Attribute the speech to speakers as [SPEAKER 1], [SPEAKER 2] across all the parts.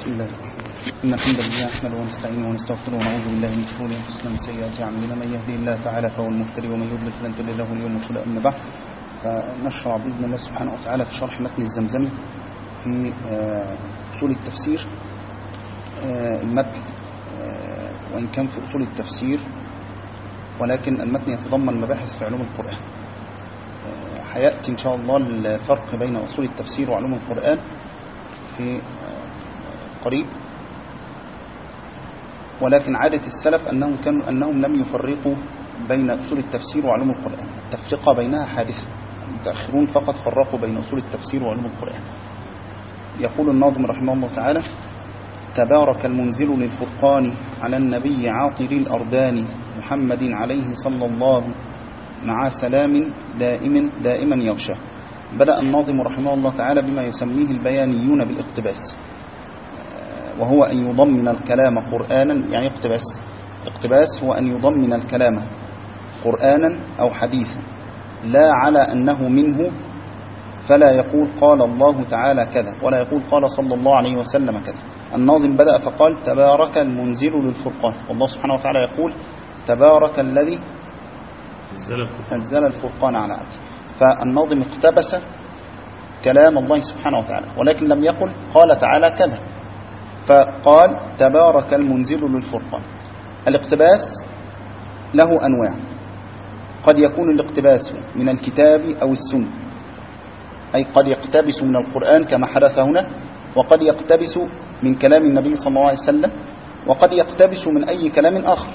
[SPEAKER 1] بسم الله إن الحمد لله نحمده ونستعينه ونستغفره ونعوذ بالله من شرور أنفسنا ومن سيئات أعمالنا. من يهدي الله تعالى فهو المهتدي ومن يضلل فلن تجد له اليوم مرشدا. أما بعد فنشرع بإذن الله سبحانه وتعالى في شرح متن الزمزمي في أصول التفسير المتن وإن كان في أصول التفسير ولكن المتن يتضمن مباحث في علوم القرآن. حيأتي إن شاء الله الفرق بين أصول التفسير وعلوم القرآن في قريب. ولكن عادة السلف أنهم, كانوا أنهم لم يفرقوا بين أصول التفسير وعلوم القرآن. التفرقة بينها حادثة. المتأخرون فقط فرقوا بين أصول التفسير وعلوم القرآن. يقول الناظم رحمه الله تعالى تبارك المنزل للفرقان على النبي عاطر الأردان محمد عليه صلى الله مع سلام دائم دائما يغشى. بدأ الناظم رحمه الله تعالى بما يسميه البيانيون بالإقتباس. وهو أن يضمن الكلام قرآنا يعني اقتباس اقتباس هو أن يضمن الكلام قرآنا أو حديثا لا على أنه منه فلا يقول قال الله تعالى كذا ولا يقول قال صلى الله عليه وسلم كذا. الناظم بدأ فقال تبارك المنزل للفرقان والله سبحانه وتعالى يقول تبارك الذي أنزل الفرقان على عبده. فالناظم اقتبس كلام الله سبحانه وتعالى ولكن لم يقل قال تعالى كذا. فقال تبارك المنزل للفرقان. الاقتباس له أنواع. قد يكون الاقتباس من الكتاب أو السنة. أي قد يقتبس من القرآن كما حدث هنا وقد يقتبس من كلام النبي صلى الله عليه وسلم وقد يقتبس من أي كلام آخر.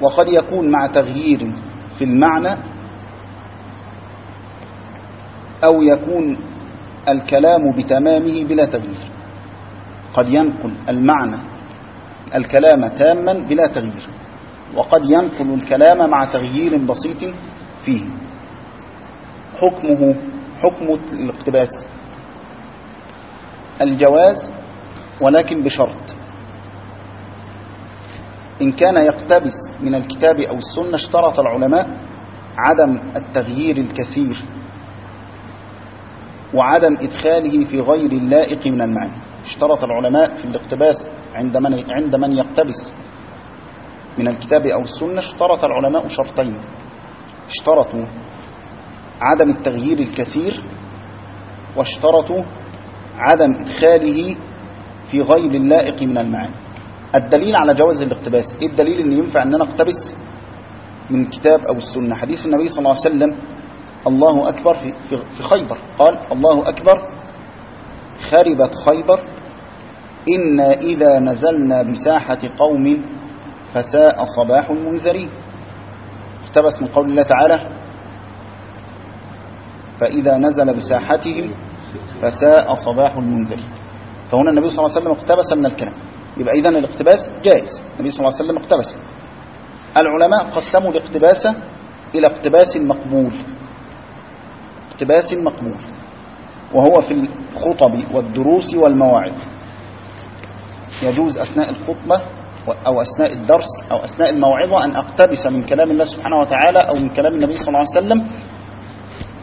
[SPEAKER 1] وقد يكون مع تغيير في المعنى أو يكون الكلام بتمامه بلا تغيير. قد ينقل المعنى الكلام تاما بلا تغيير. وقد ينقل الكلام مع تغيير بسيط فيه. حكمه حكم الاقتباس. الجواز ولكن بشرط. إن كان يقتبس من الكتاب أو السنة اشترط العلماء عدم التغيير الكثير. وعدم إدخاله في غير اللائق من المعنى. اشترط العلماء في الاقتباس عند من, عند من يقتبس من الكتاب أو السنة اشترط العلماء شرطين. اشترطوا عدم التغيير الكثير واشترطوا عدم إدخاله في غير اللائق من المعاني الدليل على جواز الاقتباس إيه الدليل ان ينفع إن أنا أقتبس من الكتاب أو السنة؟ حديث النبي صلى الله عليه وسلم الله أكبر في, في, خيبر. قال الله أكبر. خربت خيبر. إنا إذا نزلنا بساحة قوم فساء صباح المنذرين اقتبس من قول الله تعالى فإذا نزل بساحتهم فساء صباح المنذرين فهنا النبي صلى الله عليه وسلم اقتبس من الكلام. يبقى إذن الاقتباس جائز. النبي صلى الله عليه وسلم اقتبس. العلماء قسموا الاقتباس إلى اقتباس مقبول. اقتباس مقبول وهو في الخطب والدروس والمواعظ. يجوز أثناء الخطبة أو أثناء الدرس أو أثناء الموعظة أن أقتبس من كلام الله سبحانه وتعالى أو من كلام النبي صلى الله عليه وسلم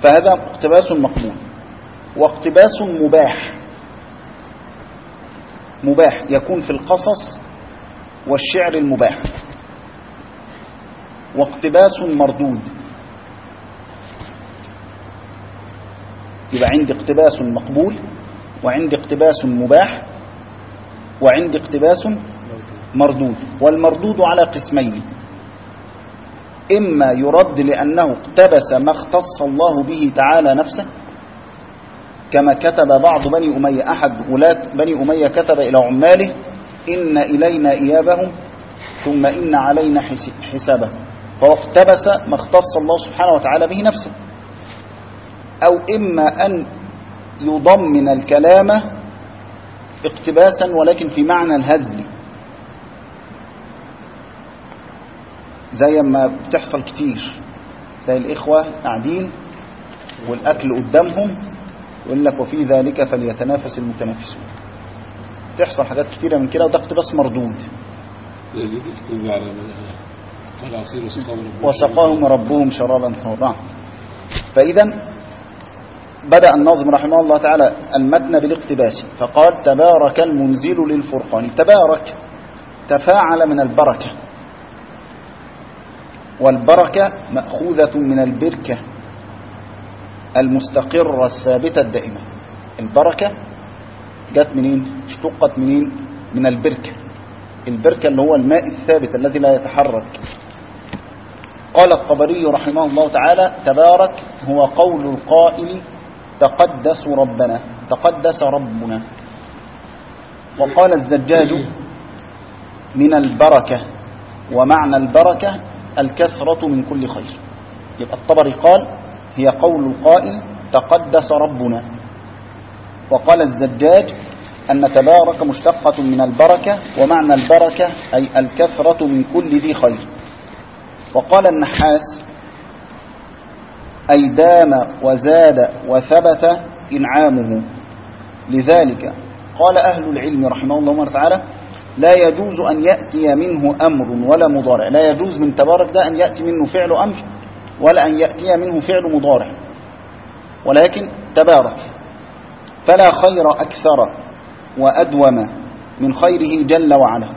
[SPEAKER 1] فهذا اقتباس مقبول. واقتباس مباح. مباح يكون في القصص والشعر المباح. واقتباس مردود. يبقى عندي اقتباس مقبول وعندي اقتباس مباح وعندي اقتباس مردود. والمردود على قسمين. إما يرد لأنه اقتبس ما اختص الله به تعالى نفسه كما كتب بعض بني أمية أحد ولاة بني أمية كتب إلى عماله إن إلينا إيابهم ثم إن علينا حسابهم. فهو اقتبس ما اختص الله سبحانه وتعالى به نفسه. أو إما أن يضمن الكلام اقتباسا ولكن في معنى الهزل. زي ما بتحصل كتير. زي الإخوة قاعدين والأكل قدامهم يقول لك وفي ذلك فليتنافس المتنافسون. تحصل حاجات كتيرة من كده وده اقتباس مردود. وسقاهم ربهم شرابا طهورا فإذا بدأ الناظم رحمه الله تعالى المتن بالاقتباس فقال تبارك المنزل للفرقان تبارك تفاعل من البركة والبركة مأخوذة من البركة المستقرة الثابتة الدائمة. البركة جت منين؟ اشتقت منين؟ من البركة. البركة اللي هو الماء الثابت الذي لا يتحرك. قال الطبري رحمه الله تعالى تبارك هو قول القائل تقدس ربنا تقدس ربنا. وقال الزجاج من البركة ومعنى البركة الكثرة من كل خير. يبقى الطبري قال هي قول القائل تقدس ربنا. وقال الزجاج أن تبارك مشتقة من البركة ومعنى البركة أي الكثرة من كل ذي خير. وقال النحاس أي دام وزاد وثبت إنعامه. لذلك قال أهل العلم رحمه الله تعالى لا يجوز أن يأتي منه أمر ولا مضارع. لا يجوز من تبارك ده أن يأتي منه فعل أمر ولا أن يأتي منه فعل مضارع. ولكن تبارك. فلا خير أكثر وأدوم من خيره جل وعلا.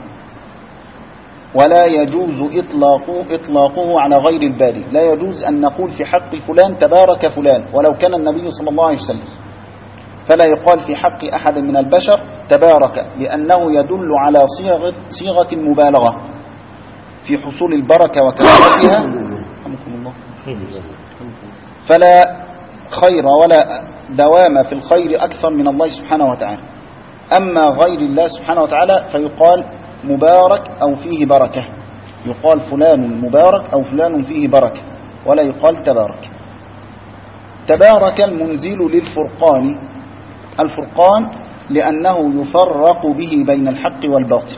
[SPEAKER 1] ولا يجوز إطلاقه, إطلاقه على غير الباري. لا يجوز أن نقول في حق فلان تبارك فلان ولو كان النبي صلى الله عليه وسلم. فلا يقال في حق أحد من البشر تبارك لأنه يدل على صيغة, صيغة المبالغة في حصول البركة الله. فلا خير ولا دوام في الخير أكثر من الله سبحانه وتعالى. أما غير الله سبحانه وتعالى فيقال مبارك أو فيه بركة. يقال فلان مبارك أو فلان فيه بركة. ولا يقال تبارك. تبارك المنزل للفرقان. الفرقان لأنه يفرق به بين الحق والباطل.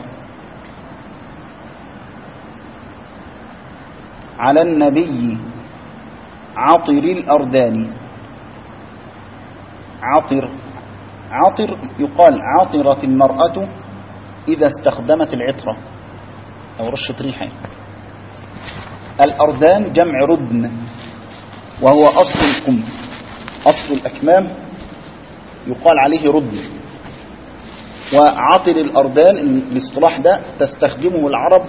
[SPEAKER 1] على النبي عطر الأردان. عطر عطر يقال عطرت المرأة إذا استخدمت العطرة أو رشة ريحة الأردان جمع ردن وهو أصل الكم أصل الأكمام يقال عليه ردن. وعطر الأردان الاصطلاح ده تستخدمه العرب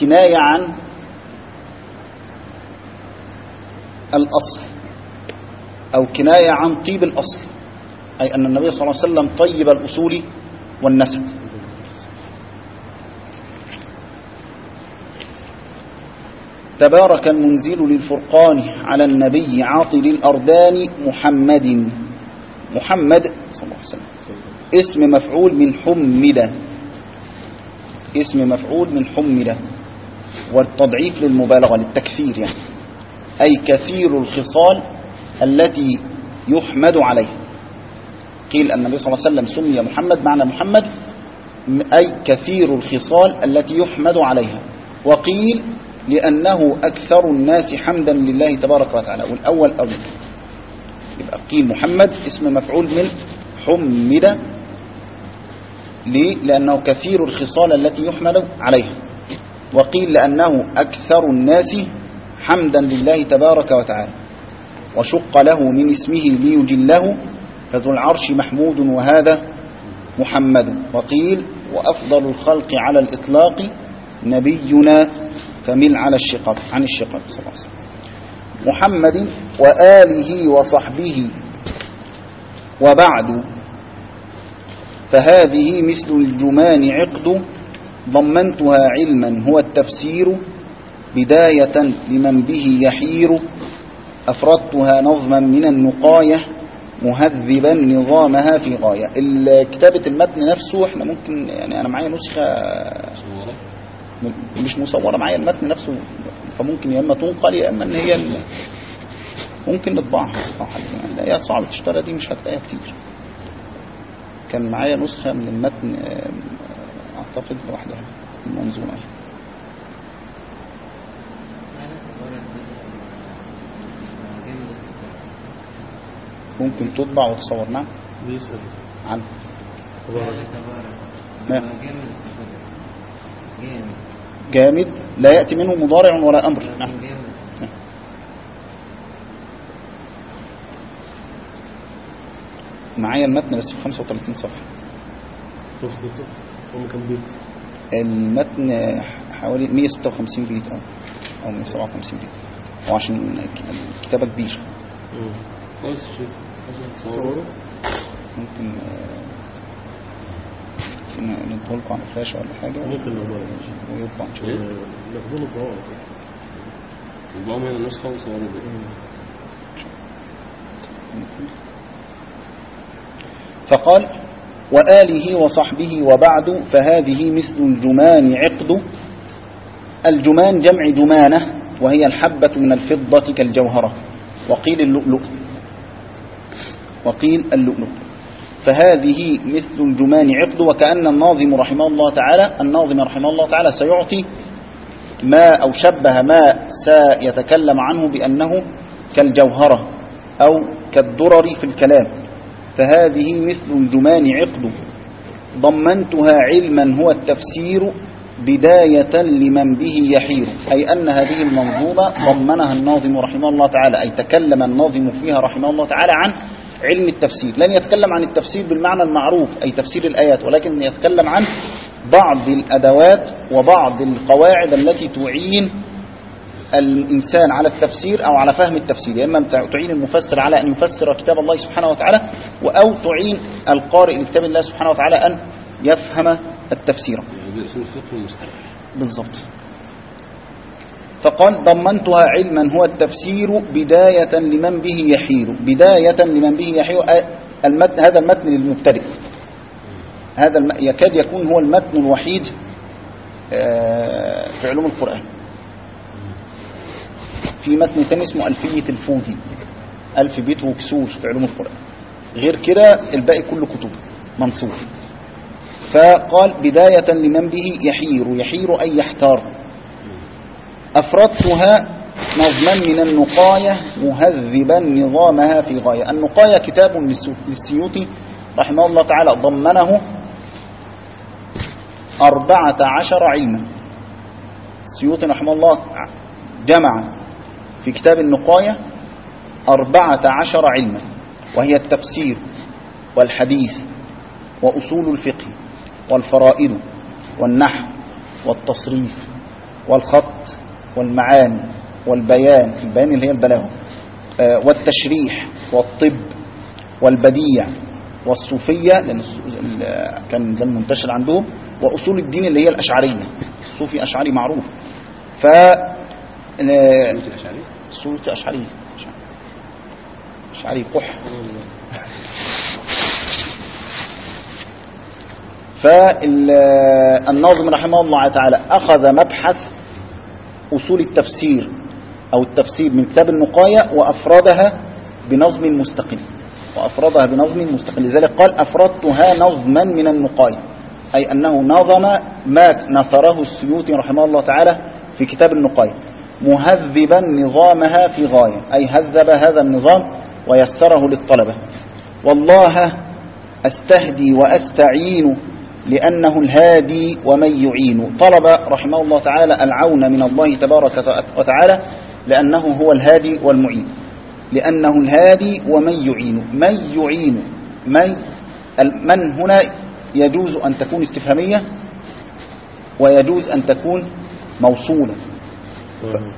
[SPEAKER 1] كناية عن الأصل أو كناية عن طيب الأصل أي أن النبي صلى الله عليه وسلم طيب الأصول والنسب. تبارك المنزل للفرقان على النبي عاطل الأردان محمد. محمد صلى الله عليه وسلم. اسم مفعول من حمد اسم مفعول من حمد والتضعيف للمبالغة للتكثير يعني. أي كثير الخصال التي يحمد عليها قيل أن النبي صلى الله عليه وسلم سمي محمد معنى محمد أي كثير الخصال التي يحمد عليها. وقيل لأنه أكثر الناس حمدا لله تبارك وتعالى. والأول أول يبقى قيل محمد اسم مفعول من حمد ليه؟ لأنه كثير الخصال التي يحمد عليها. وقيل لأنه أكثر الناس حمدا لله تبارك وتعالى. وشق له من اسمه ليجله. فذو العرش محمود وهذا محمد. وقيل وأفضل الخلق على الإطلاق نبينا فمل على الشقاق عن الشقاق صلى الله عليه وسلم. محمد وآله وصحبه وبعد فهذه مثل الجمان عقد ضمنتها علما هو التفسير بداية لمن به يحير أفردتها نظما من النقاية مهذبا نظامها في غاية. كتابة المتن نفسه إحنا ممكن يعني أنا معايا نسخة مش مصورة معايا المتن نفسه فممكن يا إما تنقل يا إما إن هي ممكن نطبعها هي صعب تشترى دي مش هتلاقيها كتير. كان معايا نسخة من المتن أعتقد لوحدها المنظومة ممكن تطبع وتصور نعم عن. نعم. جامد. لا يأتي منه مضارع ولا أمر. نعم. معايا المتن بس في 35 صفحة. المتن حوالي 156 بيت أو أو 157 بيت هو عشان الكتابة كبيرة. ممكن آه، ممكن لكم على فلاشة ولا حاجة؟
[SPEAKER 2] ممكن بقى
[SPEAKER 1] ويطبع نشوف.
[SPEAKER 2] ناخدوا الضوء
[SPEAKER 3] يبقوا من النسخة وصوروا بيه
[SPEAKER 1] فقال وآله وصحبه وبعد فهذه مثل الجمان عقد. الجمان جمع جمانة وهي الحبة من الفضة كالجوهرة. وقيل اللؤلؤ. وقيل اللؤلؤ. فهذه مثل الجمان عقد وكأن الناظم رحمه الله تعالى الناظم رحمه الله تعالى سيعطي ما أو شبه ما سيتكلم عنه بأنه كالجوهرة أو كالدرر في الكلام. فهذه مثل الجمان عقد. ضمنتها علما هو التفسير بداية لمن به يحير. أي أن هذه المنظومة ضمنها الناظم رحمه الله تعالى. أي تكلم الناظم فيها رحمه الله تعالى عن علم التفسير. لن يتكلم عن التفسير بالمعنى المعروف أي تفسير الآيات ولكن يتكلم عن بعض الأدوات وبعض القواعد التي تعين الإنسان على التفسير أو على فهم التفسير. يا إما تعين المفسر على أن يفسر كتاب الله سبحانه وتعالى أو تعين القارئ لكتاب الله سبحانه وتعالى أن يفهم التفسير. بالضبط. فقال ضمنتها علما هو التفسير بداية لمن به يحير بداية لمن به يحير المتن هذا المتن للمبتدئ. هذا الم... يكاد يكون هو المتن الوحيد آه، في علوم القرآن. في متن ثاني اسمه ألفية الفودي ألف بيت وكسور في علوم القرآن. غير كده الباقي كله كتب منصور فقال بداية لمن به يحير يحير أي يحتار. أفردتها نظما من النقاية مهذبا نظامها في غاية. النقاية كتاب للسيوطي رحمه الله تعالى ضمنه أربعة عشر علما. السيوطي رحمه الله جمع في كتاب النقاية أربعة عشر علما وهي التفسير والحديث وأصول الفقه والفرائد والنحو والتصريف والخط والمعاني والبيان البيان اللي هي البلاغة. آه، والتشريح والطب والبديع والصوفية لأن كان ده المنتشر عندهم وأصول الدين اللي هي الأشعرية. الصوفي أشعري معروف. ف آه، الصوفي أشعري أشعري قح. فالناظم رحمه الله تعالى أخذ مبحث أصول التفسير أو التفسير من كتاب النقاية وأفردها بنظم مستقل. وأفردها بنظم مستقل. لذلك قال أفردتها نظما من النقاية أي أنه نظم ما نثره السيوطي رحمه الله تعالى في كتاب النقاية مهذبا نظامها في غاية. أي هذب هذا النظام ويسره للطلبة. والله أستهدي وأستعين لأنه الهادي ومن يعين. طلب رحمه الله تعالى العون من الله تبارك وتعالى لأنه هو الهادي والمعين. لأنه الهادي ومن يعين. من يعين؟ من؟ من هنا يجوز أن تكون استفهامية ويجوز أن تكون موصولة.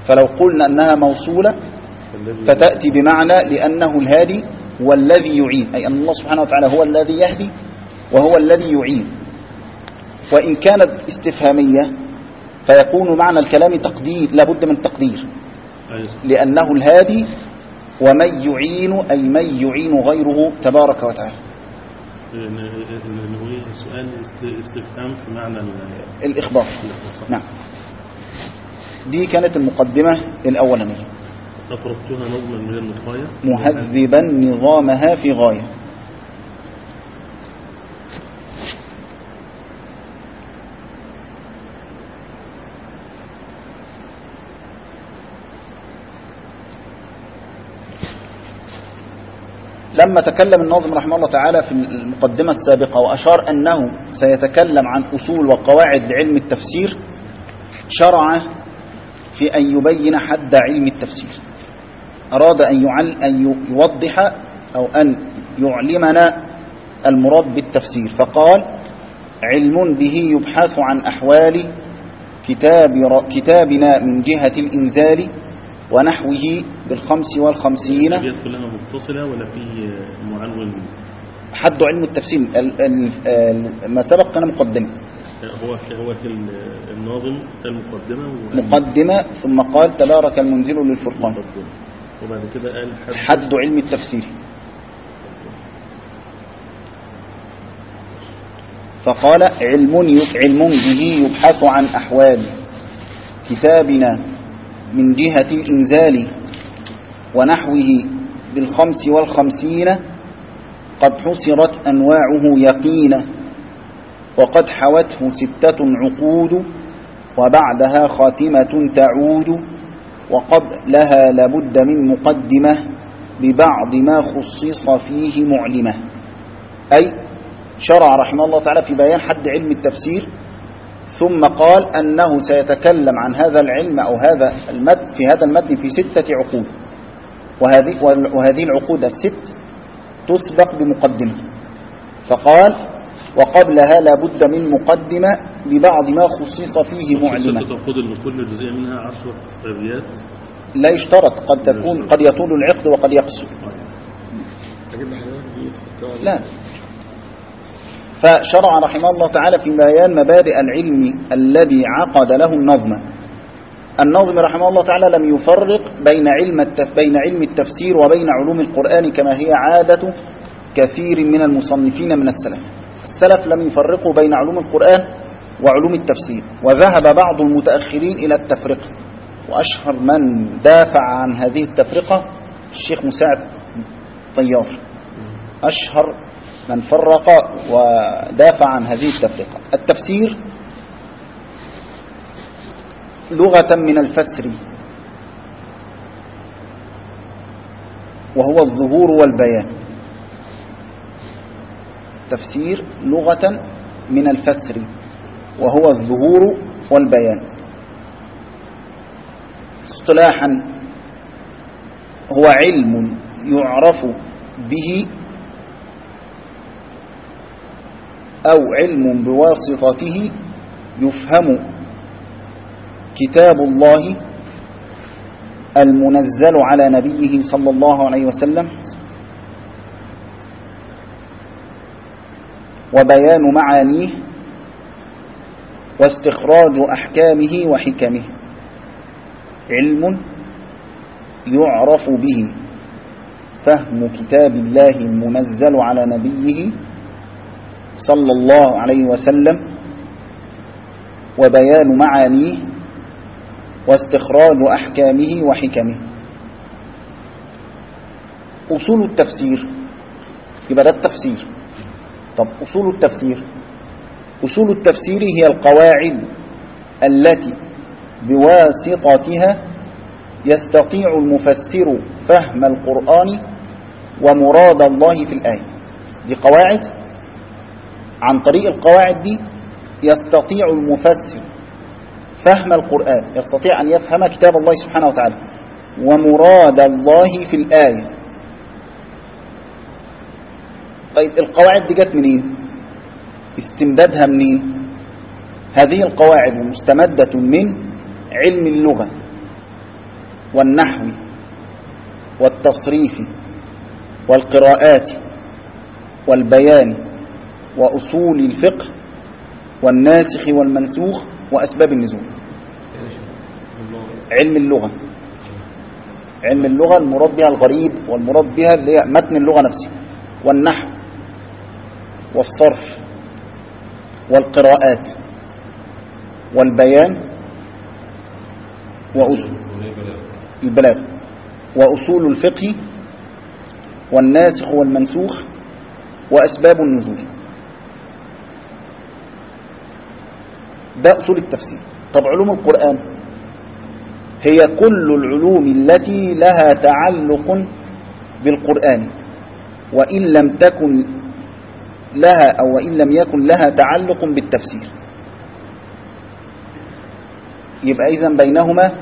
[SPEAKER 1] فلو قلنا أنها موصولة فتأتي بمعنى لأنه الهادي والذي يعين. أي أن الله سبحانه وتعالى هو الذي يهدي وهو الذي يعين. وإن كانت استفهامية فيكون معنى الكلام تقدير لابد من تقدير. لأنه الهادي ومن يعين أي من يعين غيره تبارك وتعالى.
[SPEAKER 2] است- استفهام في معنى ال-
[SPEAKER 1] الإخبار. نعم. دي كانت المقدمة الأولانية.
[SPEAKER 2] أفردتها نظما من النقاية؟
[SPEAKER 1] مهذبا نظامها في غاية. لما تكلم الناظم رحمه الله تعالى في المقدمة السابقة وأشار أنه سيتكلم عن أصول وقواعد لعلم التفسير شرع في أن يبين حد علم التفسير. أراد أن, يعل أن يوضح أو أن يعلمنا المراد بالتفسير. فقال علم به يبحث عن أحوال كتاب كتابنا من جهة الإنزال ونحوه بالخمس والخمسين.
[SPEAKER 2] الأبيات كلها متصلة ولا في معنون
[SPEAKER 1] حد علم التفسير. ال- ال- ال- ما سبق كان مقدمة
[SPEAKER 2] هو هو الناظم المقدمة
[SPEAKER 1] مقدمة ثم قال تبارك المنزل للفرقان.
[SPEAKER 2] وبعد كده قال حد
[SPEAKER 1] حد علم التفسير. فقال علم علم به يبحث عن أحوال كتابنا. من جهة الإنزال ونحوه بالخمس والخمسين قد حصرت أنواعه يقينا وقد حوته ستة عقود وبعدها خاتمة تعود وقبلها لابد من مقدمة ببعض ما خصص فيه معلمة. أي شرع رحمه الله تعالى في بيان حد علم التفسير ثم قال أنه سيتكلم عن هذا العلم أو هذا المتن في هذا المتن في ستة عقود. وهذه, وهذه العقود الست تسبق بمقدمة. فقال وقبلها لابد من مقدمة ببعض ما خصص فيه معلمة.
[SPEAKER 2] تأخذ ان كل جزئية منها عشر أبيات.
[SPEAKER 1] لا يشترط قد تكون قد يطول العقد وقد يقصر.
[SPEAKER 3] تحطها
[SPEAKER 1] لا. فشرع رحمه الله تعالى في بيان مبادئ العلم الذي عقد له النظم. النظم رحمه الله تعالى لم يفرق بين علم التف بين علم التفسير وبين علوم القرآن كما هي عادة كثير من المصنفين من السلف. السلف لم يفرقوا بين علوم القرآن وعلوم التفسير وذهب بعض المتأخرين إلى التفرقة. وأشهر من دافع عن هذه التفرقة الشيخ مساعد طيار. أشهر من فرق ودافع عن هذه التفرقة. التفسير لغة من الفتر وهو الظهور والبيان. التفسير لغة من الفسر وهو الظهور والبيان. اصطلاحا هو علم يعرف به أو علم بواسطته يفهم كتاب الله المنزل على نبيه صلى الله عليه وسلم وبيان معانيه واستخراج أحكامه وحكمه. علم يعرف به. فهم كتاب الله المنزل على نبيه صلى الله عليه وسلم وبيان معانيه واستخراج أحكامه وحكمه. أصول التفسير يبقى ده التفسير. طب أصول التفسير أصول التفسير هي القواعد التي بواسطتها يستطيع المفسر فهم القرآن ومراد الله في الآية. دي قواعد؟ عن طريق القواعد دي يستطيع المفسر فهم القرآن يستطيع أن يفهم كتاب الله سبحانه وتعالى. ومراد الله في الآية. طيب القواعد دي جت منين؟ استمدادها منين؟ هذه القواعد مستمدة من علم اللغة والنحو والتصريف والقراءات والبيان وأصول الفقه والناسخ والمنسوخ وأسباب النزول. علم اللغة. علم اللغة المراد بها الغريب والمراد بها اللي هي متن اللغة نفسه والنحو والصرف والقراءات والبيان وأصول البلاغ. وأصول الفقه والناسخ والمنسوخ وأسباب النزول. ده أصول التفسير طب علوم القرآن هي كل العلوم التي لها تعلق بالقرآن وإن لم تكن لها أو وإن لم يكن لها تعلق بالتفسير. يبقى إذا بينهما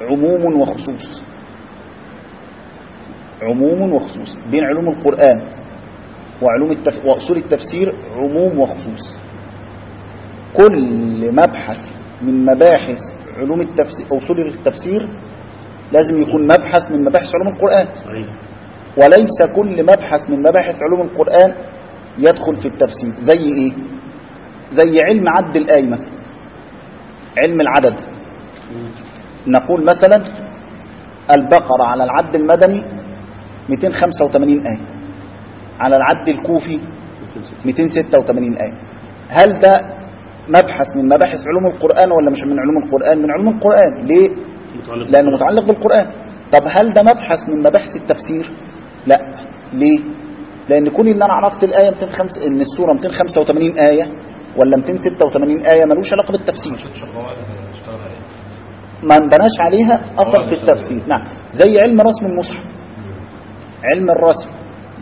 [SPEAKER 1] عموم وخصوص. عموم وخصوص. بين علوم القرآن وعلوم التف... وأصول التفسير عموم وخصوص. كل مبحث من مباحث علوم التفسير أصول التفسير لازم يكون مبحث من مباحث علوم القرآن.
[SPEAKER 2] صحيح.
[SPEAKER 1] وليس كل مبحث من مباحث علوم القرآن يدخل في التفسير. زي إيه؟ زي علم عد الآية مثلا. علم العدد. نقول مثلا البقرة على العد المدني 285 آية. على العد الكوفي 286 آية. هل ده مبحث من مباحث علوم القرآن ولا مش من علوم القرآن؟ من علوم القرآن. ليه؟
[SPEAKER 2] متعلق
[SPEAKER 1] لأنه متعلق بالقرآن. طب هل ده مبحث من مباحث التفسير؟ لا. ليه؟ لأن كون إن أنا عرفت الآية 205 إن السورة 285 آية ولا 286 آية ملوش علاقة بالتفسير. ما انبناش عليها. أثر في التفسير. نعم. زي علم رسم المصحف. علم الرسم.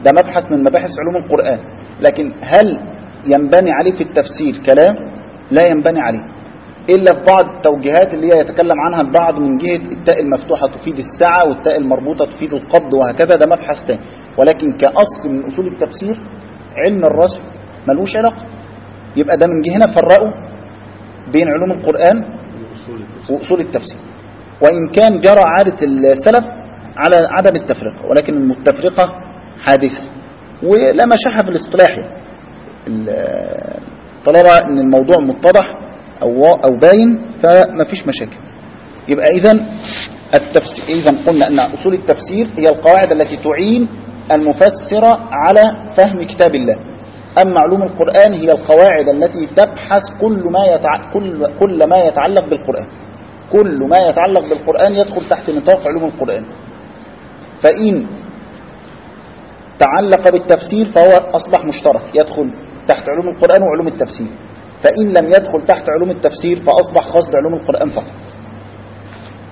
[SPEAKER 1] ده مبحث من مباحث علوم القرآن. لكن هل ينبني عليه في التفسير كلام؟ لا ينبني عليه إلا في بعض التوجيهات اللي هي يتكلم عنها البعض من جهة التاء المفتوحة تفيد السعة والتاء المربوطة تفيد القبض وهكذا ده مبحث تاني ولكن كأصل من أصول التفسير علم الرسم ملوش علاقة يبقى ده من جهنا فرقوا بين علوم القرآن. وأصول التفسير وإن كان جرى عادة السلف على عدم التفرقة ولكن التفرقة حادثة ولا مشاحة في الاصطلاح. ال- طالما إن الموضوع متضح أو أو باين فما فيش مشاكل. يبقى اذا التفسير اذا قلنا أن أصول التفسير هي القواعد التي تعين المفسر على فهم كتاب الله. أما علوم القرآن هي القواعد التي تبحث كل ما يتع... كل كل ما يتعلق بالقرآن. كل ما يتعلق بالقرآن يدخل تحت نطاق علوم القرآن. فإن تعلق بالتفسير فهو أصبح مشترك. يدخل تحت علوم القرآن وعلوم التفسير. فإن لم يدخل تحت علوم التفسير فأصبح خاص بعلوم القرآن فقط.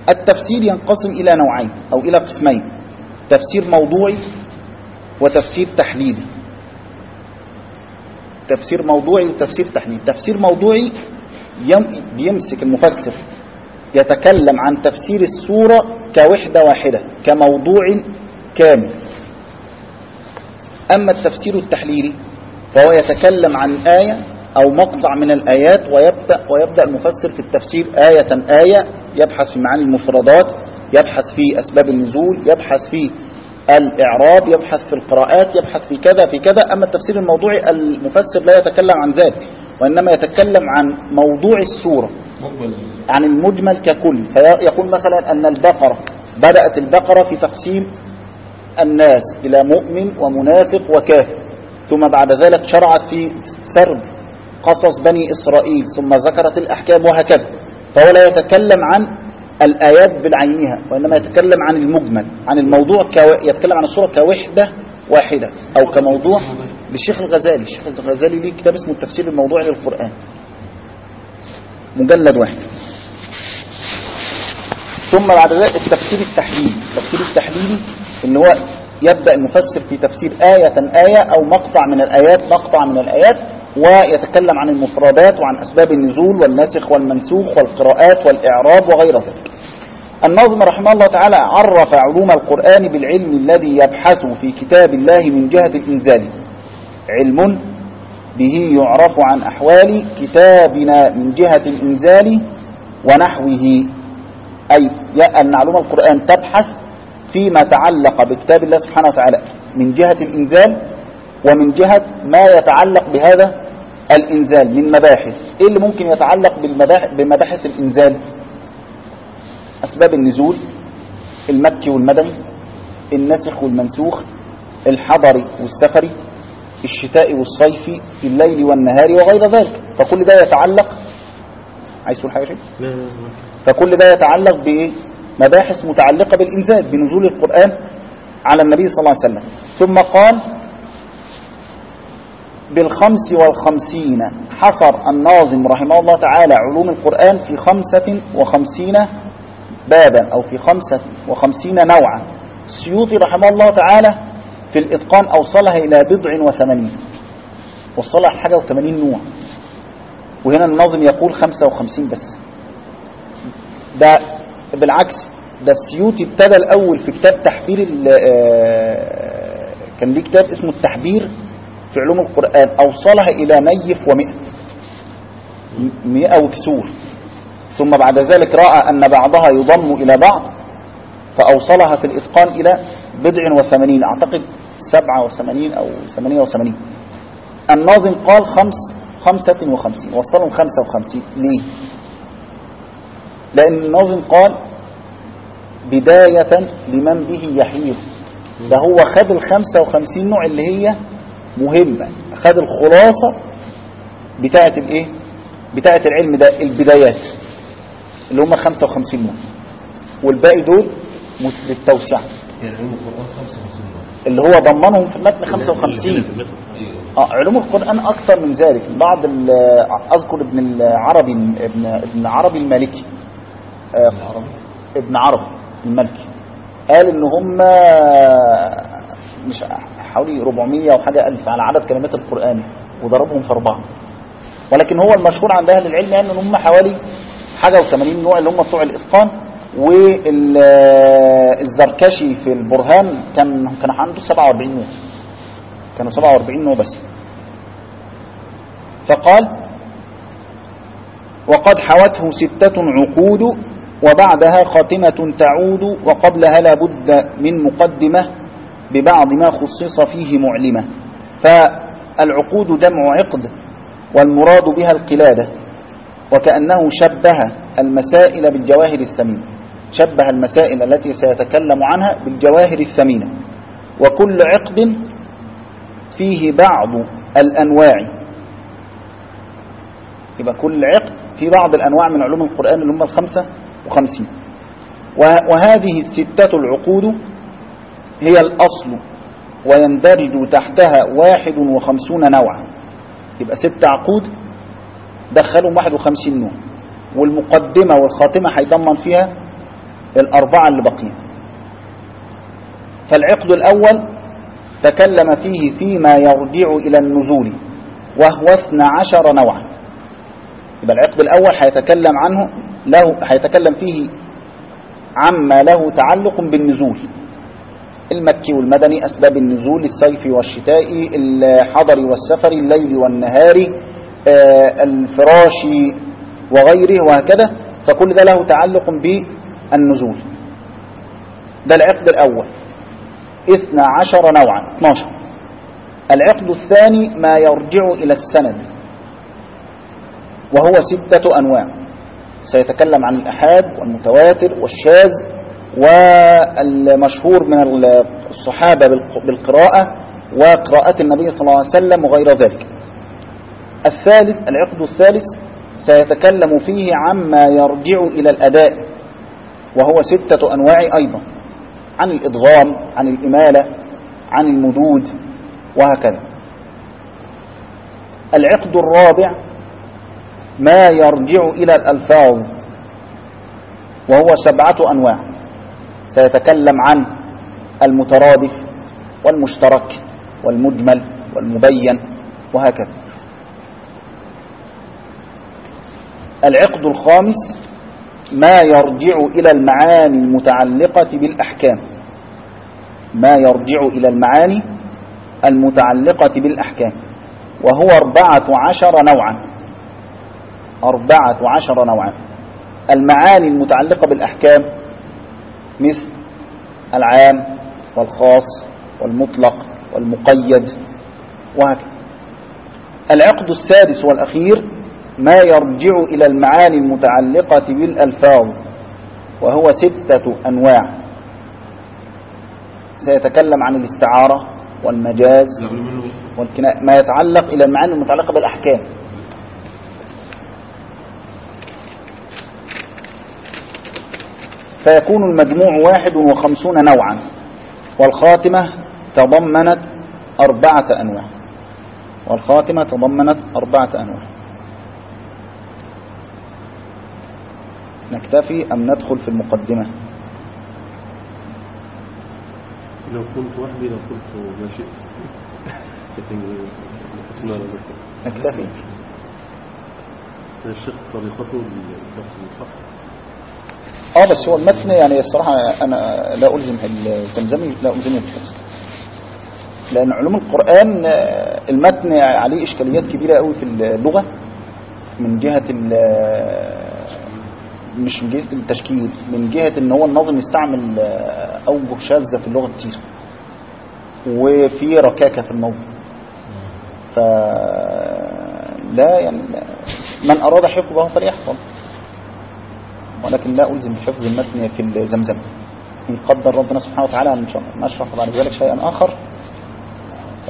[SPEAKER 1] التفسير ينقسم إلى نوعين أو إلى قسمين تفسير موضوعي وتفسير تحليلي تفسير موضوعي وتفسير تحليلي تفسير موضوعي يم- بيمسك المفسر يتكلم عن تفسير السورة كوحدة واحدة كموضوع كامل. أما التفسير التحليلي فهو يتكلم عن آية أو مقطع من الآيات ويبدأ, ويبدأ المفسر في التفسير آية آية يبحث في معاني المفردات يبحث في أسباب النزول يبحث في الإعراب يبحث في القراءات يبحث في كذا في كذا. أما التفسير الموضوعي المفسر لا يتكلم عن ذلك وإنما يتكلم عن موضوع السورة عن المجمل ككل. فيقول مثلا أن البقرة بدأت البقرة في تقسيم الناس إلى مؤمن ومنافق وكافر. ثم بعد ذلك شرعت في سرد قصص بني إسرائيل ثم ذكرت الأحكام وهكذا. فهو لا يتكلم عن الآيات بالعينها وإنما يتكلم عن المجمل عن الموضوع كو... يتكلم عن الصورة كوحدة واحدة أو كموضوع للشيخ الغزالي. الشيخ الغزالي ليه كتاب اسمه التفسير الموضوعي للقرآن. مجلد واحد. ثم بعد ذلك التفسير التحليلي. التفسير التحليلي إن هو يبدأ المفسر في تفسير آية آية أو مقطع من الآيات مقطع من الآيات ويتكلم عن المفردات وعن أسباب النزول والناسخ والمنسوخ والقراءات والإعراب وغير ذلك. الناظم رحمه الله تعالى عرف علوم القرآن بالعلم الذي يبحث في كتاب الله من جهة الإنزال. علم به يعرف عن أحوال كتابنا من جهة الإنزال ونحوه. أي أن علوم القرآن تبحث فيما تعلق بكتاب الله سبحانه وتعالى من جهة الإنزال ومن جهة ما يتعلق بهذا الإنزال من مباحث. إيه اللي ممكن يتعلق بالمباحث بمباحث الإنزال؟ أسباب النزول المكي والمدني الناسخ والمنسوخ الحضري والسفري الشتاء والصيفي الليل والنهار وغير ذلك. فكل ده يتعلق عايز تقول
[SPEAKER 2] لا.
[SPEAKER 1] فكل ده يتعلق بإيه؟ مباحث متعلقة بالإنزال بنزول القرآن على النبي صلى الله عليه وسلم. ثم قال بالخمس والخمسين حصر الناظم رحمه الله تعالى علوم القرآن في خمسة وخمسين بابا أو في خمسة وخمسين نوعا. السيوطي رحمه الله تعالى في الإتقان أوصلها إلى بضع وثمانين. وصلها حاجة وثمانين نوع. وهنا الناظم يقول خمسة وخمسين بس. ده بالعكس ده السيوطي ابتدى الأول في كتاب تحبير آه، كان ليه كتاب اسمه التحبير في علوم القرآن أوصلها إلى نيف ومئة. مئة وكسور. ثم بعد ذلك رأى أن بعضها يضم إلى بعض فأوصلها في الإتقان إلى بضع وثمانين. أعتقد سبعة وثمانين أو ثمانية وثمانين. الناظم قال خمس خمسة وخمسين. وصلهم خمسة وخمسين. ليه؟ لأن الناظم قال بداية لمن به يحير ده هو خد الخمسة وخمسين نوع اللي هي مهمة. خد الخلاصة بتاعة الايه؟ بتاعة العلم ده البدايات اللي هم 55 نوع. والباقي دول للتوسعة
[SPEAKER 3] يعني علم القرآن 55 نوع.
[SPEAKER 1] اللي هو ضمنهم في المتن 55
[SPEAKER 3] أيوه.
[SPEAKER 1] آه علوم القرآن أكثر من ذلك. بعض ال- أذكر ابن العربي ابن ابن عربي المالكي. آه، ابن عربي. المالكي قال إن هم مش حوالي 400 أو حاجة ألف على عدد كلمات القرآن وضربهم في اربعه ولكن هو المشهور عند أهل العلم يعني إن هم حوالي حاجة و80 نوع اللي هم بتوع الإتقان. والزركشي في البرهان كان كان عنده 47 نوع. كانوا 47 نوع بس. فقال وقد حوته ستة عقود وبعدها خاتمة تعود وقبلها لا بد من مقدمة ببعض ما خصص فيه معلمة. فالعقود جمع عقد والمراد بها القلادة وكأنه شبه المسائل بالجواهر الثمينة. شبه المسائل التي سيتكلم عنها بالجواهر الثمينة. وكل عقد فيه بعض الأنواع. يبقى كل عقد في بعض الأنواع من علوم القرآن اللي هم الخمسة وخمسين. وه- وهذه الستة العقود هي الأصل ويندرج تحتها واحد وخمسون نوعا. يبقى ست عقود دخلهم واحد وخمسين نوع. والمقدمة والخاتمة هيضمن فيها الأربعة اللي باقيين. فالعقد الأول تكلم فيه فيما يرجع إلى النزول وهو اثنى عشر نوعا. يبقى العقد الأول هيتكلم عنه له هيتكلم فيه عما له تعلق بالنزول. المكي والمدني أسباب النزول الصيفي والشتائي الحضر والسفر الليل والنهار آه، الفراش وغيره وهكذا. فكل ده له تعلق بالنزول. ده العقد الأول. اثنى عشر نوعا 12 العقد الثاني ما يرجع إلى السند وهو ستة أنواع. سيتكلم عن الأحاد والمتواتر والشاذ والمشهور من الصحابة بالق- بالقراءة وقراءة النبي صلى الله عليه وسلم وغير ذلك. الثالث العقد الثالث سيتكلم فيه عما يرجع إلى الأداء وهو ستة أنواع أيضا عن الإضغام عن الإمالة عن المدود وهكذا. العقد الرابع ما يرجع إلى الألفاظ وهو سبعة أنواع. سيتكلم عن المترادف والمشترك والمجمل والمبين وهكذا. العقد الخامس ما يرجع إلى المعاني المتعلقة بالأحكام. ما يرجع إلى المعاني المتعلقة بالأحكام وهو أربعة عشر نوعا. أربعة عشر نوعا. المعاني المتعلقة بالأحكام مثل العام والخاص والمطلق والمقيد وهكذا. العقد السادس والأخير ما يرجع إلى المعاني المتعلقة بالألفاظ وهو ستة أنواع. سيتكلم عن الاستعارة والمجاز
[SPEAKER 3] إيه؟
[SPEAKER 1] والكناء. ما يتعلق إلى المعاني المتعلقة بالأحكام. فيكون المجموع واحد وخمسون نوعا والخاتمة تضمنت أربعة أنواع. والخاتمة تضمنت أربعة أنواع. نكتفي أم ندخل في المقدمة؟
[SPEAKER 2] لو كنت وحدي لو كنت ما شئت.
[SPEAKER 1] نكتفي.
[SPEAKER 2] الشيخ طريقته للفقه صح؟
[SPEAKER 1] آه بس هو المتن يعني الصراحة أنا لا ألزم الزمزمي لا ألزمه بالحفظ لأن علوم القرآن آه، المتن عليه إشكاليات كبيرة قوي في اللغة من جهة ال- مش من جهة التشكيل من جهة إن هو الناظم يستعمل آه، أوجه شاذة في اللغة كتير. وفي ركاكة في الموضوع ف لا يعني من أراد حفظه فليحفظ. ولكن لا ألزم بحفظ المتن في الزمزم. إن قدر ربنا سبحانه وتعالى إن شاء الله نشرح بعد ذلك شيئا آخر. ف...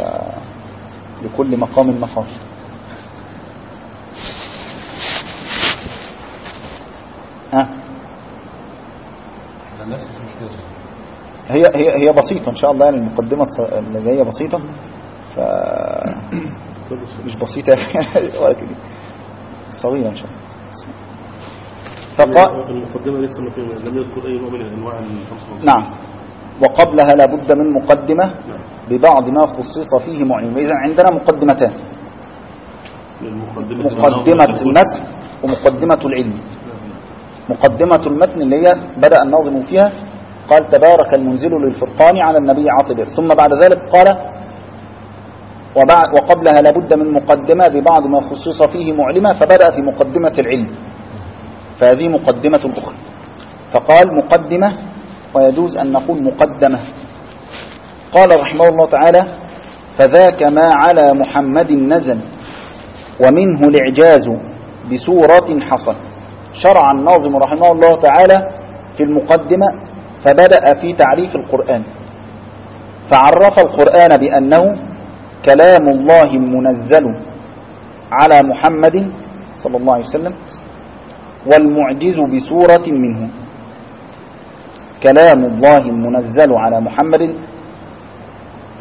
[SPEAKER 1] لكل مقام مقام ها؟ هي هي هي بسيطة إن شاء الله يعني المقدمة اللي جاية بسيطة. ف مش بسيطة ولكن صغيرة إن شاء الله. فقال
[SPEAKER 2] المقدمة لسه لم يذكر أي نوع من الأنواع
[SPEAKER 1] نعم. وقبلها لابد من مقدمة
[SPEAKER 2] نعم.
[SPEAKER 1] ببعض ما خصص فيه معلم إذا عندنا مقدمتان. مقدمة المتن ومقدمة العلم. مقدمة المتن اللي هي بدأ الناظم فيها. قال تبارك المنزل للفرقان على النبي عاطبر ثم بعد ذلك قال وبعد وقبلها لابد من مقدمة ببعض ما خصص فيه معلمة. فبدأ في مقدمة العلم. فهذه مقدمة أخرى. فقال مقدمة ويجوز أن نقول مقدمة. قال رحمه الله تعالى فذاك ما على محمد نزل ومنه الإعجاز بسورة حصل. شرع الناظم رحمه الله تعالى في المقدمة فبدأ في تعريف القرآن. فعرف القرآن بأنه كلام الله المنزل على محمد صلى الله عليه وسلم. والمعجز بسورة منه. كلام الله المنزل على محمد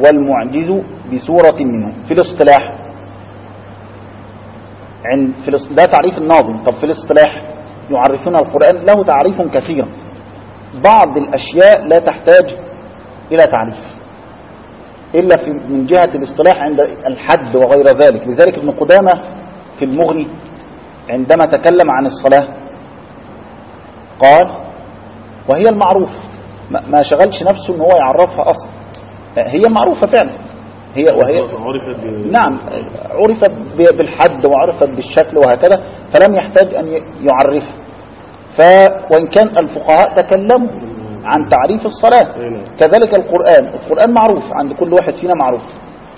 [SPEAKER 1] والمعجز بسورة منه. في الاصطلاح. عند في الاص- ده تعريف الناظم. طب في الاصطلاح يعرفون القرآن له تعريف كثير. بعض الأشياء لا تحتاج إلى تعريف. إلا في من جهة الاصطلاح عند الحد وغير ذلك. لذلك ابن قدامة في المغني عندما تكلم عن الصلاة قال وهي المعروف. ما شغلش نفسه إن هو يعرفها أصلا. هي معروفة فعلا. هي وهي
[SPEAKER 2] عرفت
[SPEAKER 1] نعم عرفت بالحد وعرفت بالشكل وهكذا فلم يحتاج ي- يعرفها. ف وإن كان الفقهاء تكلموا عن تعريف الصلاة.
[SPEAKER 2] نعم.
[SPEAKER 1] كذلك القرآن. القرآن معروف عند كل واحد فينا معروف.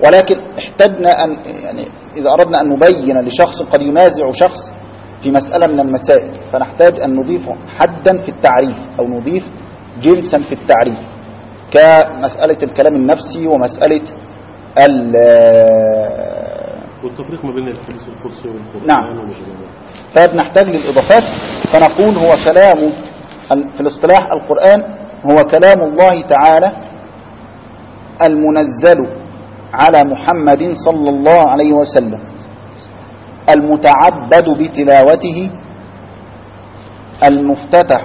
[SPEAKER 1] ولكن احتجنا أن يعني إذا أردنا أن نبين لشخص قد ينازع شخص في مسألة من المسائل فنحتاج أن نضيف حدا في التعريف أو نضيف جنسا في التعريف كمسألة الكلام النفسي ومسألة ال
[SPEAKER 2] والتفريق ما بين الحديث القدسي والقرآن
[SPEAKER 1] نعم. فبنحتاج للإضافات فنقول هو كلام في الاصطلاح القرآن هو كلام الله تعالى المنزل على محمد صلى الله عليه وسلم المتعبد بتلاوته المفتتح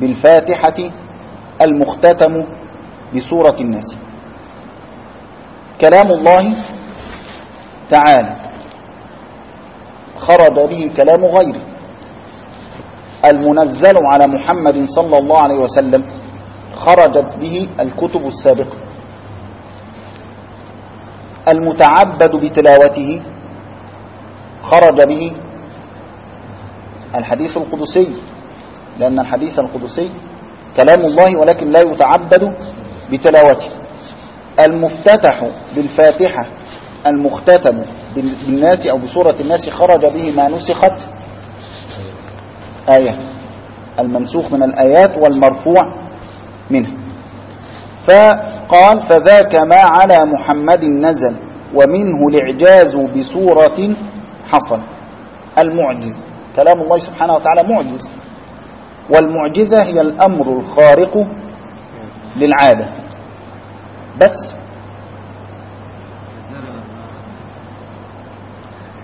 [SPEAKER 1] بالفاتحة المختتم بسورة الناس. كلام الله تعالى. خرج به كلام غيره. المنزل على محمد صلى الله عليه وسلم خرجت به الكتب السابقة. المتعبد بتلاوته خرج به الحديث القدسي لأن الحديث القدسي كلام الله ولكن لا يتعبد بتلاوته. المفتتح بالفاتحة المختتم بال- بالناس أو بسورة الناس خرج به ما نسخت آية المنسوخ من الآيات والمرفوع منها فقال فذاك ما على محمد نزل ومنه الإعجاز بسورة حصل. المعجز. كلام الله سبحانه وتعالى معجز. والمعجزة هي الأمر الخارق للعادة. بس.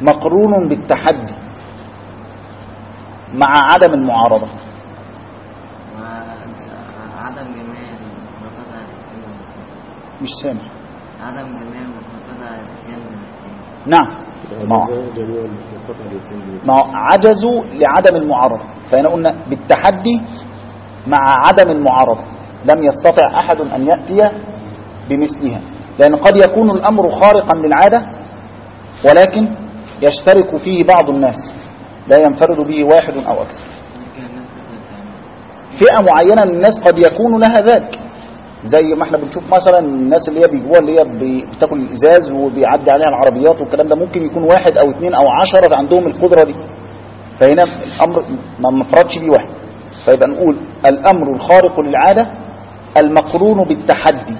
[SPEAKER 1] مقرون بالتحدي مع عدم المعارضة. مش سامع
[SPEAKER 4] عدم جميع.
[SPEAKER 1] نعم. ما. ما عجزوا لعدم المعارضة. فهنا قلنا بالتحدي مع عدم المعارضة. لم يستطع أحد أن يأتي بمثلها. لأن قد يكون الأمر خارقا للعادة ولكن يشترك فيه بعض الناس. لا ينفرد به واحد أو أكثر. فئة معينة من الناس قد يكون لها ذلك. زي ما إحنا بنشوف مثلا الناس اللي هي بيجوا اللي هي بتاكل الإزاز وبيعدي عليها العربيات والكلام ده ممكن يكون واحد أو اثنين أو عشرة عندهم القدرة دي. فهنا الأمر ما مفردش بيه واحد. فيبقى نقول الأمر الخارق للعادة المقرون بالتحدي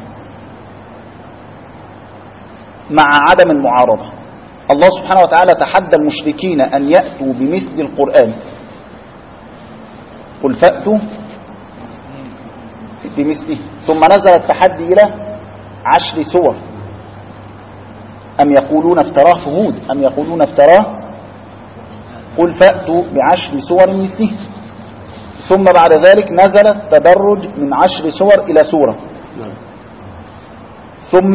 [SPEAKER 1] مع عدم المعارضة. الله سبحانه وتعالى تحدى المشركين أن يأتوا بمثل القرآن. قل فأتوا بمثله. ثم نزل التحدي إلى عشر سور أم يقولون افتراه فهود أم يقولون افتراه قل فأتوا بعشر سور مثله. ثم بعد ذلك نزل التدرج من عشر سور إلى سورة. ثم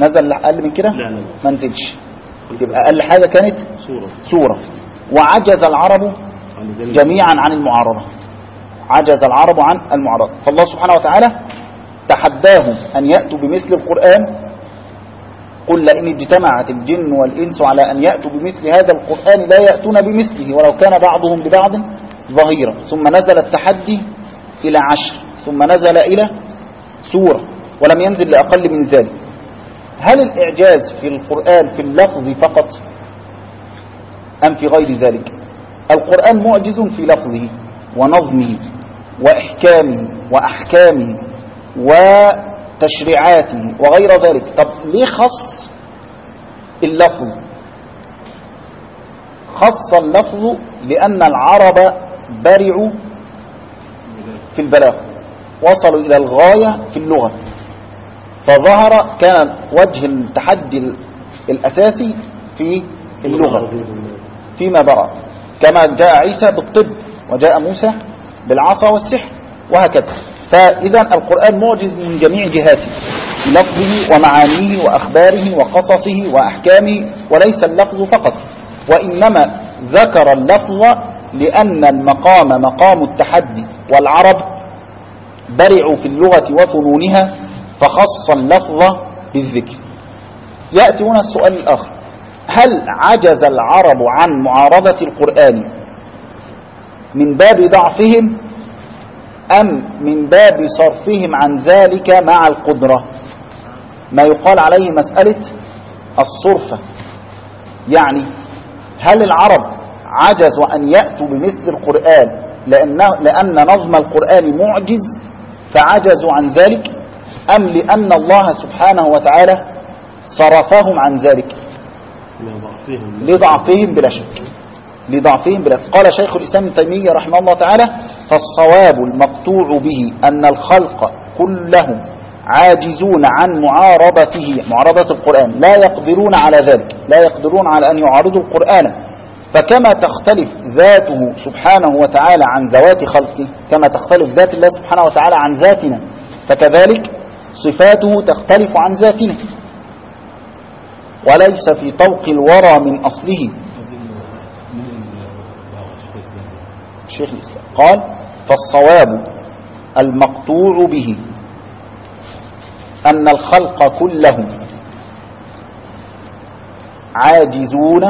[SPEAKER 1] نزل أقل من كده؟ ما نزلش. يبقى أقل حاجة كانت
[SPEAKER 2] صورة
[SPEAKER 1] سورة. وعجز العرب جميعا عن المعارضة. عجز العرب عن المعارضة فالله سبحانه وتعالى تحداهم أن يأتوا بمثل القرآن. قل لئن اجتمعت الجن والإنس على أن يأتوا بمثل هذا القرآن لا يأتون بمثله ولو كان بعضهم ببعض ظهيرا. ثم نزل التحدي إلى عشر. ثم نزل إلى سورة ولم ينزل لأقل من ذلك. هل الإعجاز في القرآن في اللفظ فقط أم في غير ذلك؟ القرآن معجز في لفظه ونظمه. وإحكامه وأحكامه وتشريعاته وغير ذلك. طب ليه خص اللفظ؟ خص اللفظ لأن العرب برعوا في البلاغ وصلوا إلى الغاية في اللغة. فظهر كان وجه التحدي الأساسي في اللغة فيما برأ. كما جاء عيسى بالطب وجاء موسى بالعصا والسحر وهكذا. فإذا القرآن معجز من جميع جهاته لفظه ومعانيه وأخباره وقصصه وأحكامه وليس اللفظ فقط. وإنما ذكر اللفظ لأن المقام مقام التحدي والعرب برعوا في اللغة وفنونها فخص اللفظ بالذكر. يأتي هنا السؤال الآخر. هل عجز العرب عن معارضة القرآن؟ من باب ضعفهم أم من باب صرفهم عن ذلك مع القدرة؟ ما يقال عليه مسألة الصرفة. يعني هل العرب عجزوا أن يأتوا بمثل القرآن لأنه لأن نظم القرآن معجز فعجزوا عن ذلك؟ أم لأن الله سبحانه وتعالى صرفهم عن ذلك؟
[SPEAKER 2] لضعفهم.
[SPEAKER 1] لضعفهم بلا شك. لضعفهم بلا قال شيخ الإسلام ابن تيمية رحمه الله تعالى فالصواب المقطوع به أن الخلق كلهم عاجزون عن معارضته معارضة القرآن لا يقدرون على ذلك لا يقدرون على أن يعارضوا القرآن. فكما تختلف ذاته سبحانه وتعالى عن ذوات خلقه كما تختلف ذات الله سبحانه وتعالى عن ذاتنا فكذلك صفاته تختلف عن ذاتنا. وليس في طوق الورى من أصله. شيخ الإسلام. قال فالصواب المقطوع به أن الخلق كلهم عاجزون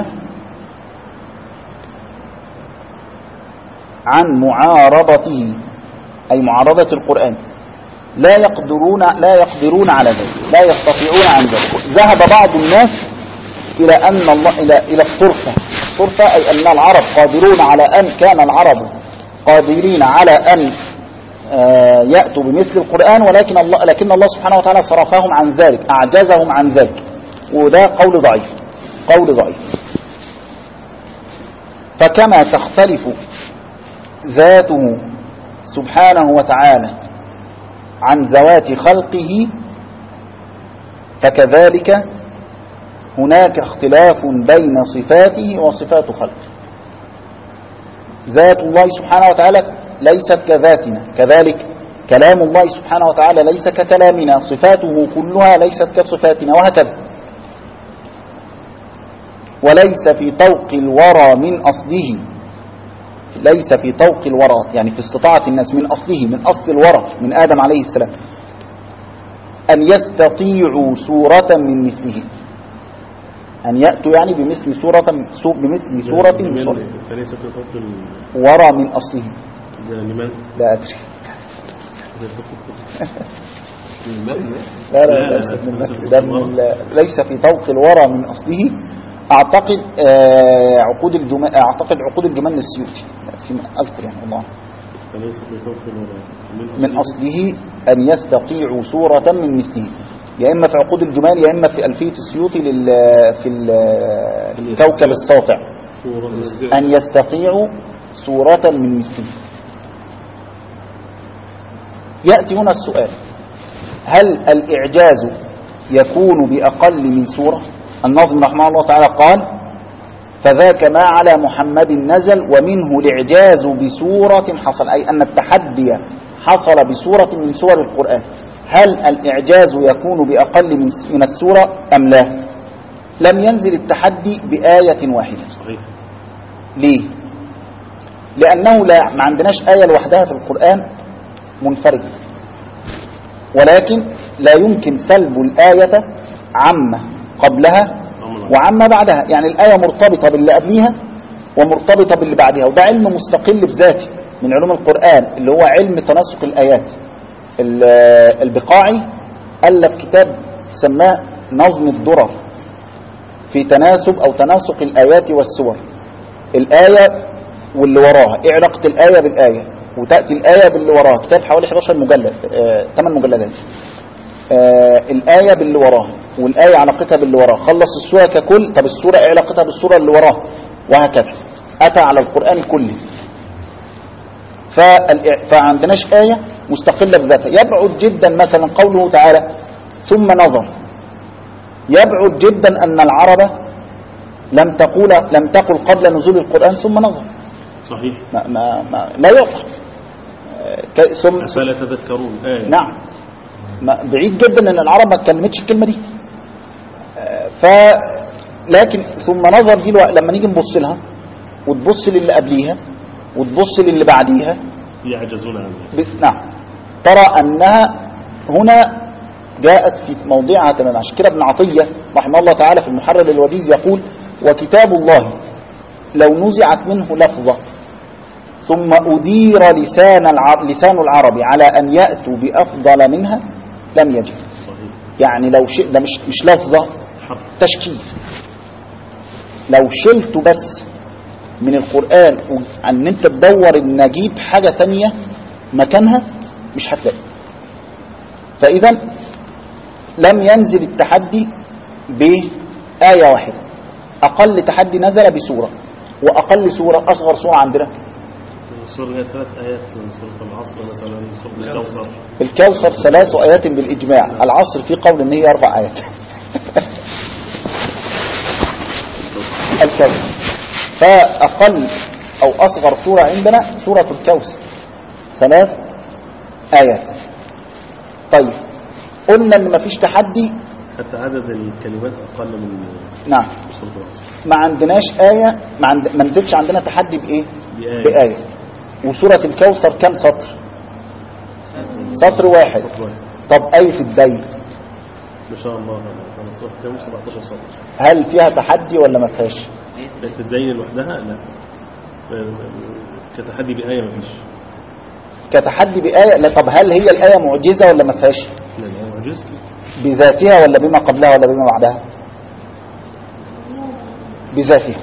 [SPEAKER 1] عن معارضته أي معارضة القرآن. لا يقدرون لا يقدرون على ذلك لا يستطيعون عن ذلك. ذهب بعض الناس إلى أن الله إلى إلى الصرفة. الصرفة أي أن العرب قادرون على أن كان العرب قادرين على أن آه، يأتوا بمثل القرآن ولكن الله لكن الله سبحانه وتعالى صرفهم عن ذلك أعجزهم عن ذلك. وده قول ضعيف. قول ضعيف. فكما تختلف ذاته سبحانه وتعالى عن ذوات خلقه فكذلك هناك اختلاف بين صفاته وصفات خلقه. ذات الله سبحانه وتعالى ليست كذاتنا. كذلك كلام الله سبحانه وتعالى ليس ككلامنا. صفاته كلها ليست كصفاتنا وهكذا. وليس في طوق الورى من أصله. ليس في طوق الورى. يعني في استطاعة الناس من أصله من أصل الورى من آدم عليه السلام. أن يستطيعوا سورة من مثله. أن يأتوا يعني بمثل سورة سو- بمثل سورة من سورة
[SPEAKER 2] فليس في فضل ال-
[SPEAKER 1] ورى من أصله؟ لا أدري لا لا,
[SPEAKER 2] لا،
[SPEAKER 1] ليس
[SPEAKER 2] لا،
[SPEAKER 1] من
[SPEAKER 2] ليس. في.
[SPEAKER 1] من ليس في طوق الورى من أصله أعتقد آه، عقود الجمال أعتقد عقود الجمال للسيوطي فيما أذكر يعني الله
[SPEAKER 2] في
[SPEAKER 1] من أصله أن يستطيعوا سورة من مثله يا إما في عقود الجمال يا إما في ألفية السيوطي لل في ال- الكوكب الساطع.
[SPEAKER 2] صورة
[SPEAKER 1] أن يستطيعوا سورة من مثله. يأتي هنا السؤال. هل الإعجاز يكون بأقل من سورة النظم رحمه الله تعالى قال فذاك ما على محمد نزل ومنه الإعجاز بسورة حصل أي أن التحدي حصل بسورة من سور القرآن. هل الإعجاز يكون بأقل من من السورة أم لا؟ لم ينزل التحدي بآية واحدة.
[SPEAKER 2] صحيح.
[SPEAKER 1] ليه؟ لأنه لا ما عندناش آية لوحدها في القرآن منفردة. ولكن لا يمكن سلب الآية عما قبلها وعما بعدها. يعني الآية مرتبطة باللي قبليها ومرتبطة باللي بعدها. وده علم مستقل بذاته من علوم القرآن اللي هو علم تناسق الآيات. ال- البقاعي ألف كتاب سماه نظم الدرر في تناسب أو تناسق الآيات والسور. الآية واللي وراها. إيه علاقة الآية بالآية؟ وتأتي الآية باللي وراها. كتاب حوالي 11 مجلد آه 8 مجلدات. آه الآية باللي وراها والآية علاقتها باللي وراها. خلص السورة ككل طب السورة إيه علاقتها بالسورة اللي وراها؟ وهكذا. أتى على القرآن فالإع- فعندناش آية مستقلة بذاتها. يبعد جدا مثلا قوله تعالى ثم نظر. يبعد جدا أن العرب لم تقول لم تقل قبل نزول القرآن ثم نظر.
[SPEAKER 2] صحيح.
[SPEAKER 1] ما ما ما لا يعقل آه، ك- ثم
[SPEAKER 2] أفلا تذكرون؟ آية.
[SPEAKER 1] نعم. ما بعيد جدا أن العرب ما اتكلمتش الكلمة دي. آه، ف لكن ثم نظر دي لما نيجي نبص لها وتبص للي قبليها وتبص للي بعديها
[SPEAKER 2] يعجزون عنه.
[SPEAKER 1] ب- نعم. ترى أنها هنا جاءت في موضعها تماما عشان كده ابن عطية رحمه الله تعالى في المحرر الوجيز يقول وكتاب الله لو نزعت منه لفظة ثم أدير لسان العرب, لسان العرب على أن يأتوا بأفضل منها لم يجد. يعني لو شئ ده مش, مش لفظة تشكيل. لو شلت بس من القرآن أن أنت تدور إن نجيب حاجة تانية مكانها مش هتلاقي. فإذا لم ينزل التحدي بآية واحدة. أقل تحدي نزل بسورة وأقل سورة أصغر سورة عندنا.
[SPEAKER 2] لها ثلاث آيات سورة العصر مثلا سورة الكوثر.
[SPEAKER 1] الكوثر ثلاث آيات بالإجماع العصر في قول إن هي أربع آيات. الكوثر. فأقل أو أصغر سورة عندنا سورة الكوثر. ثلاث آيات. طيب قلنا إن مفيش تحدي.
[SPEAKER 2] حتى عدد الكلمات أقل من
[SPEAKER 1] نعم. ما عندناش آية ما, عند... ما نزلش عندنا تحدي بإيه؟
[SPEAKER 2] بآية.
[SPEAKER 1] بآية. وسورة الكوثر كم سطر؟ سطر واحد. طب آية الدين.
[SPEAKER 2] ما شاء الله. أنا سورة كام 17 سطر.
[SPEAKER 1] هل فيها تحدي ولا ما فيهاش؟
[SPEAKER 2] آية الدين لوحدها؟ لا. كتحدي بآية ما فيش.
[SPEAKER 1] كتحدي بآية؟ لا طب هل هي الآية معجزة ولا ما فيهاش؟
[SPEAKER 2] لا لا معجز
[SPEAKER 1] بذاتها ولا بما قبلها ولا بما بعدها؟ بذاتها.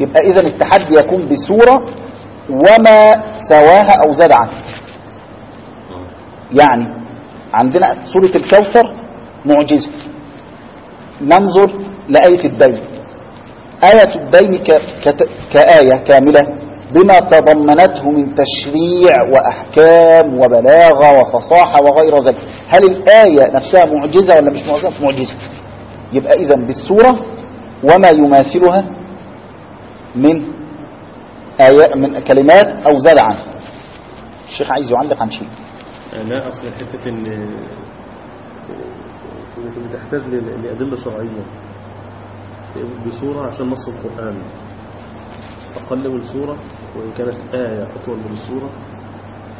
[SPEAKER 1] يبقى إذا التحدي يكون بسورة وما سواها أو زاد عنها. يعني عندنا سورة الكوثر معجزة. ننظر لآية الدين. آية الدين. كآية كاملة بما تضمنته من تشريع وأحكام وبلاغة وفصاحة وغير ذلك. هل الآية نفسها معجزة ولا مش معجزة؟ معجزة. يبقى إذا بالسورة وما يماثلها من آيات من كلمات أو زاد عنها. الشيخ عايز يعلق عن شيء.
[SPEAKER 2] لا أصل حتة إن بتحتاج لأدلة شرعية. بصورة عشان نص القرآن. أقل من سورة وإن كانت آية أطول من السورة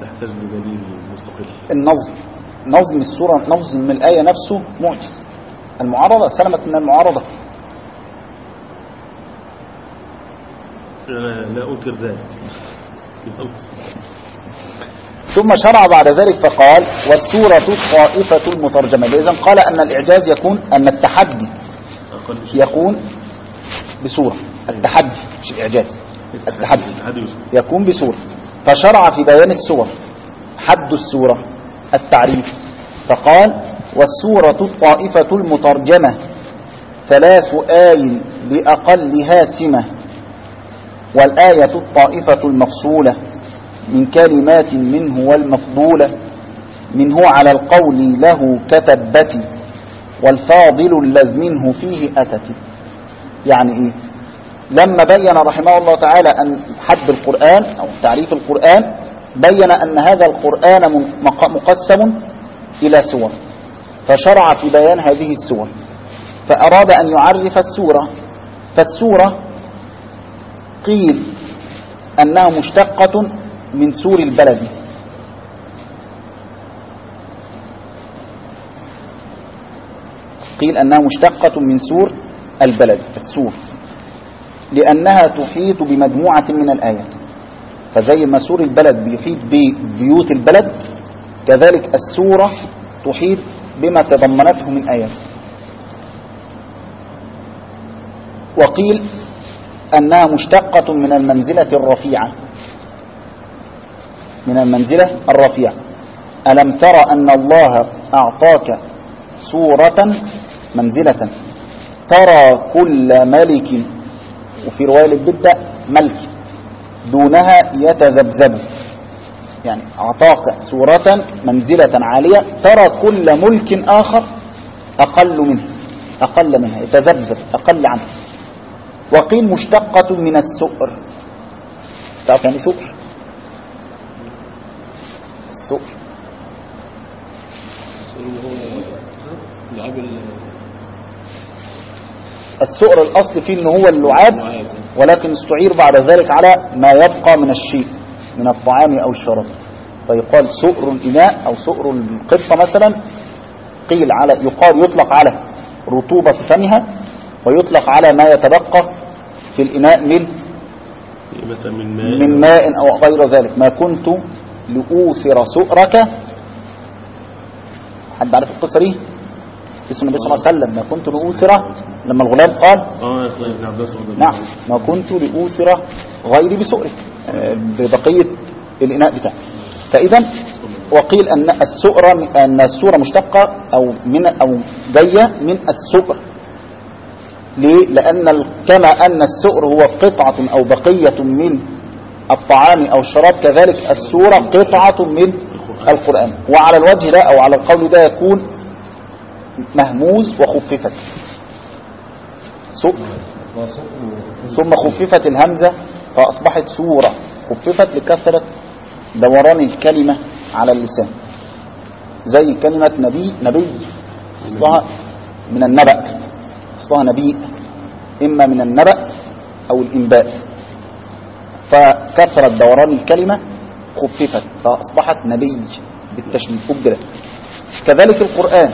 [SPEAKER 2] تحتاج لدليل مستقل.
[SPEAKER 1] النظم. نظم السورة نظم الآية نفسه معجز. المعارضة سلمت من المعارضة.
[SPEAKER 2] أنا لا أنكر ذلك.
[SPEAKER 1] ثم شرع بعد ذلك فقال والسورة الطائفة المترجمة. إذا قال أن الإعجاز يكون أن التحدي يكون بسورة. التحدي مش الإعجاز. التحدي. يكون بسورة. فشرع في بيان السور حد السورة التعريف. فقال والسورة الطائفة المترجمة ثلاث آي بأقلها سمة والآية الطائفة المفصولة من كلمات منه والمفضولة منه على القول له كتبت. والفاضل الذ منه فيه أتت. يعني إيه؟ لما بين رحمه الله تعالى أن حد القرآن أو تعريف القرآن بين أن هذا القرآن مقسم إلى سور. فشرع في بيان هذه السور. فأراد أن يعرف السورة. فالسورة قيل أنها مشتقة من سور البلد. قيل أنها مشتقة من سور البلد السور. لأنها تحيط بمجموعة من الآيات. فزي ما سور البلد بيحيط ببيوت البلد كذلك السورة تحيط بما تضمنته من آيات. وقيل أنها مشتقة من المنزلة الرفيعة. من المنزلة الرفيعة. ألم تر أن الله أعطاك سورة منزلة. ترى كل ملك وفي رواية للبدة ملك. دونها يتذبذب. يعني أعطاك سورة منزلة عالية. ترى كل ملك آخر أقل منه. أقل منها. يتذبذب. أقل عنه. وقيل مشتقة من السؤر. تعرف يعني سؤر؟ السؤر
[SPEAKER 3] اللي هو لعاب ال-
[SPEAKER 1] السؤر الأصل فيه ان هو اللعاب
[SPEAKER 3] اللعاب.
[SPEAKER 1] ولكن استعير بعد ذلك على ما يبقى من الشيء من الطعام أو الشراب. فيقال سؤر الإناء أو سؤر القطة مثلا قيل على يقال يطلق على رطوبة فمها ويطلق على ما يتبقى في الإناء من
[SPEAKER 2] مثلا من ماء
[SPEAKER 1] من ماء أو غير ذلك. ما كنت لأوثر سؤرك حد عارف القصة دي؟ اسم النبي صلى الله عليه وسلم. ما كنت لأوثر لما الغلام قال
[SPEAKER 2] الله
[SPEAKER 1] نعم. ما كنت لأوثر غيري بسؤري آه، ببقية الإناء بتاعه فإذا وقيل أن السؤر أن السورة مشتقة أو من أو جاية من السؤر. ليه؟ لأن كما أن السؤر هو قطعة أو بقية من الطعام أو الشراب كذلك السورة قطعة من القرآن. وعلى الوجه ده أو على القول ده يكون مهموز وخففت. ثم خففت الهمزة فأصبحت سورة. خففت لكثرة دوران الكلمة على اللسان. زي كلمة نبي نبي أصلها من النبأ. أصلها نبي إما من النبأ أو الإنباء. فكثرت دوران الكلمة خففت فأصبحت نبي بالتشديد أبدلت كذلك القرآن.